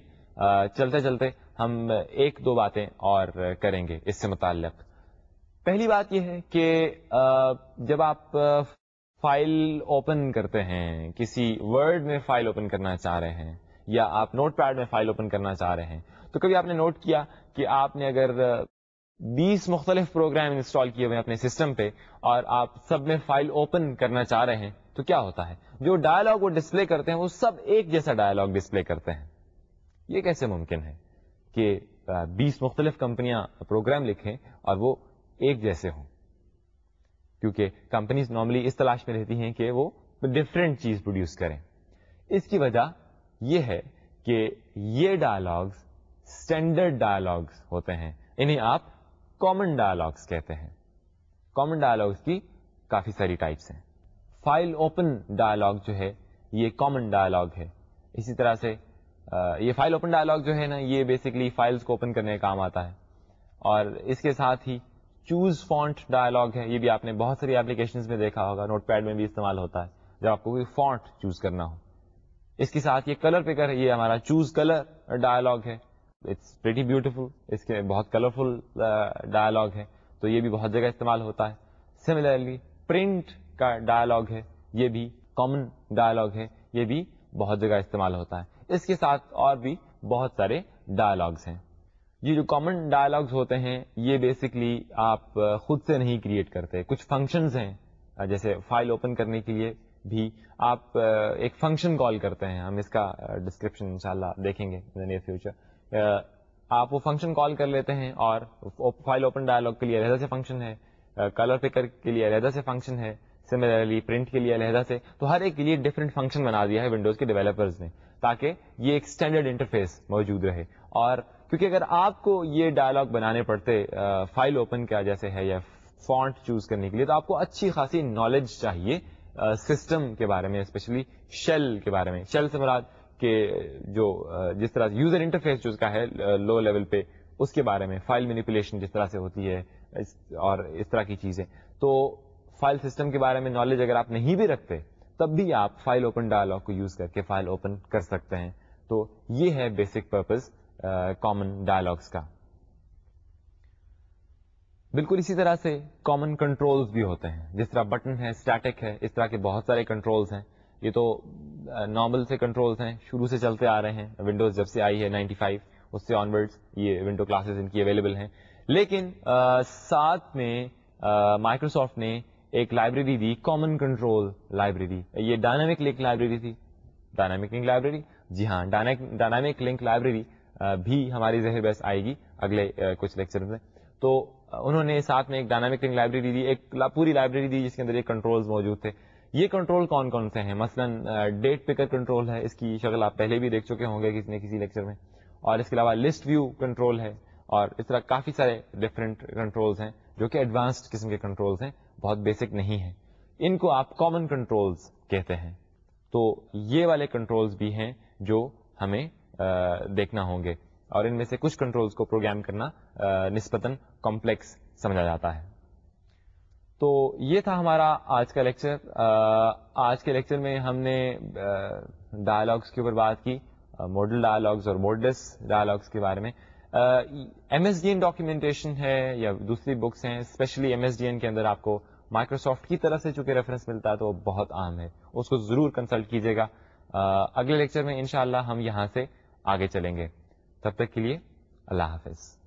چلتے چلتے ہم ایک دو باتیں اور کریں گے اس سے متعلق۔ پہلی بات یہ ہے کہ جب آپ فائل اوپن کرتے ہیں، کسی ورڈ میں فائل اوپن کرنا چاہ رہے ہیں، یا آپ نوٹ پیڈ میں فائل اوپن کرنا چاہ رہے ہیں، تو کبھی آپ نے نوٹ کیا کہ آپ نے اگر بیس مختلف پروگرام انسٹال کیے ہوئے اپنے سسٹم پہ اور آپ سب میں فائل اوپن کرنا چاہ رہے ہیں، تو کیا ہوتا ہے؟ جو ڈائلگ وہ ڈسپلے کرتے ہیں، وہ سب ایک جیسا ڈائلگ ڈسپلے کرتے ہیں۔ یہ کیسے ممکن ہے؟ کہ بیس مختلف کمپنیاں پروگرام لکھیں اور وہ ایک جیسے ہوں۔ کیونکہ کمپنیز نارملی اس تلاش میں رہتی ہیں کہ وہ ڈفرینٹ چیز پروڈیوس کریں۔ اس کی وجہ یہ ہے کہ یہ ڈائلگس اسٹینڈرڈ ڈائلگس ہوتے ہیں۔ انہیں آپ کامن ڈائلگس کہتے ہیں۔ کامن ڈائلگس کی کافی ساری ٹائپس ہیں۔ فائل اوپن ڈائلگ جو ہے، یہ کامن ڈائلگ ہے۔ اسی طرح سے یہ فائل اوپن ڈائلگ جو ہے نا، یہ بیسکلی فائلس کو اوپن کرنے کا کام آتا ہے۔ اور اس کے ساتھ ہی چوز فونٹ ڈائلگ ہے، یہ بھی آپ نے بہت ساری اپلیکیشن میں دیکھا ہوگا۔ نوٹ پیڈ میں بھی استعمال ہوتا ہے، جب آپ کو کوئی فونٹ چوز کرنا ہو۔ اس کے ساتھ یہ کلر پہ کر یہ ہمارا چوز کلر ڈائلگ ہے۔ اٹس ویٹی بیوٹیفل اس کے بہت کلرفل ڈائلگ ہے۔ تو یہ بھی بہت جگہ استعمال ہوتا ہے۔ سملرلی پرنٹ کا ڈائلگ ہے، یہ بھی کامن ڈائلگ ہے۔ یہ بھی بہت جگہ استعمال ہوتا ہے۔ اس کے ساتھ اور بھی بہت سارے ڈائلگس ہیں۔ یہ جو کامن ڈائلگس ہوتے ہیں، یہ بیسکلی آپ خود سے نہیں کریٹ کرتے، کچھ فنکشنز ہیں۔ جیسے فائل اوپن کرنے کے لیے بھی آپ ایک فنکشن کال کرتے ہیں، ہم اس کا ڈسکرپشن انشاءاللہ دیکھیں گے نیئر فیوچر آپ وہ فنکشن کال کر لیتے ہیں اور فائل اوپن ڈائلگ کے لیے علیحدہ سے فنکشن ہے کلر پکر کے لیے علیحدہ سے فنکشن ہے سملرلی پرنٹ کے لیے علیحدہ سے۔ تو ہر ایک کے لیے ڈفرنٹ فنکشن بنا دیا ہے ونڈوز کے ڈیولپرز نے۔ تاکہ یہ ایک اسٹینڈرڈ انٹرفیس موجود رہے۔ اور کیونکہ اگر آپ کو یہ ڈائلگ بنانے پڑتے فائل اوپن کیا جیسے ہے یا فونٹ چوز کرنے کے لیے، تو آپ کو اچھی خاصی نالج چاہیے سسٹم کے بارے میں اسپیشلی شیل کے بارے میں۔ شیل سے مراد کہ جو جس طرح یوزر انٹرفیس جو اس کا ہے لو لیول پہ، اس کے بارے میں فائل مینیپولیشن جس طرح سے ہوتی ہے اور اس طرح کی چیزیں۔ تو فائل سسٹم کے بارے میں نالج اگر آپ نہیں بھی رکھتے تب بھی آپ فائل اوپن ڈائلگ کو یوز کر کے فائل اوپن کر سکتے ہیں۔ تو یہ ہے بیسک پرپز کامن ڈائلگس کا۔ بالکل اسی طرح سے کامن کنٹرولز بھی ہوتے ہیں۔ جس طرح بٹن ہے اسٹیٹک ہے، اس طرح کے بہت سارے کنٹرولز ہیں۔ یہ تو نارمل سے کنٹرولز ہیں، شروع سے چلتے آ رہے ہیں۔ ونڈوز جب سے آئی ہے 95 اس سے آنورڈ یہ ونڈو کلاسز ان کی اویلیبل ہیں۔ لیکن ساتھ میں مائکروسافٹ نے ایک لائبریری دی کامن کنٹرول لائبریری۔ یہ ڈائنامک لنک لائبریری تھی۔ ڈائنامک لنک لائبریری جی ہاں ڈائنامک لنک لائبریری بھی ہماری زہر بحث آئے گی اگلے کچھ لیکچر میں۔ تو انہوں نے ساتھ میں ایک ڈائنامک رنگ لائبریری دی، ایک پوری لائبریری دی جس کے اندر یہ کنٹرول موجود تھے۔ یہ کنٹرول کون کون سے ہیں؟ مثلا ڈیٹ پکر کنٹرول ہے، اس کی شکل آپ پہلے بھی دیکھ چکے ہوں گے کسی نے کسی لیکچر میں۔ اور اس کے علاوہ لسٹ ویو کنٹرول ہے۔ اور اس طرح کافی سارے ڈفرینٹ کنٹرولز ہیں جو کہ ایڈوانسڈ قسم کے کنٹرولز ہیں۔ بہت بیسک نہیں ہیں۔ ان کو آپ کامن کنٹرولز کہتے ہیں۔ تو یہ والے کنٹرولز بھی ہیں جو ہمیں دیکھنا ہوں گے۔ اور ان میں سے کچھ کنٹرولز کو پروگرام کرنا نسبتاً کمپلیکس سمجھا جاتا ہے۔ تو یہ تھا ہمارا آج کا لیکچر آج کے لیکچر میں ہم نے ڈائلاگس کے اوپر بات کی۔ ماڈل ڈائلاگس اور موڈلس ڈائلاگس کے بارے میں۔ M S D N documentation ہے یا دوسری بکس ہیں especially M S D N کے اندر آپ کو مائکروسافٹ کی طرف سے چونکہ ریفرنس ملتا ہے تو وہ بہت عام ہے۔ اس کو ضرور کنسلٹ کیجیے گا۔ اگلے لیکچر میں انشاءاللہ ہم یہاں سے آگے چلیں گے۔ تب تک کے لیے اللہ حافظ۔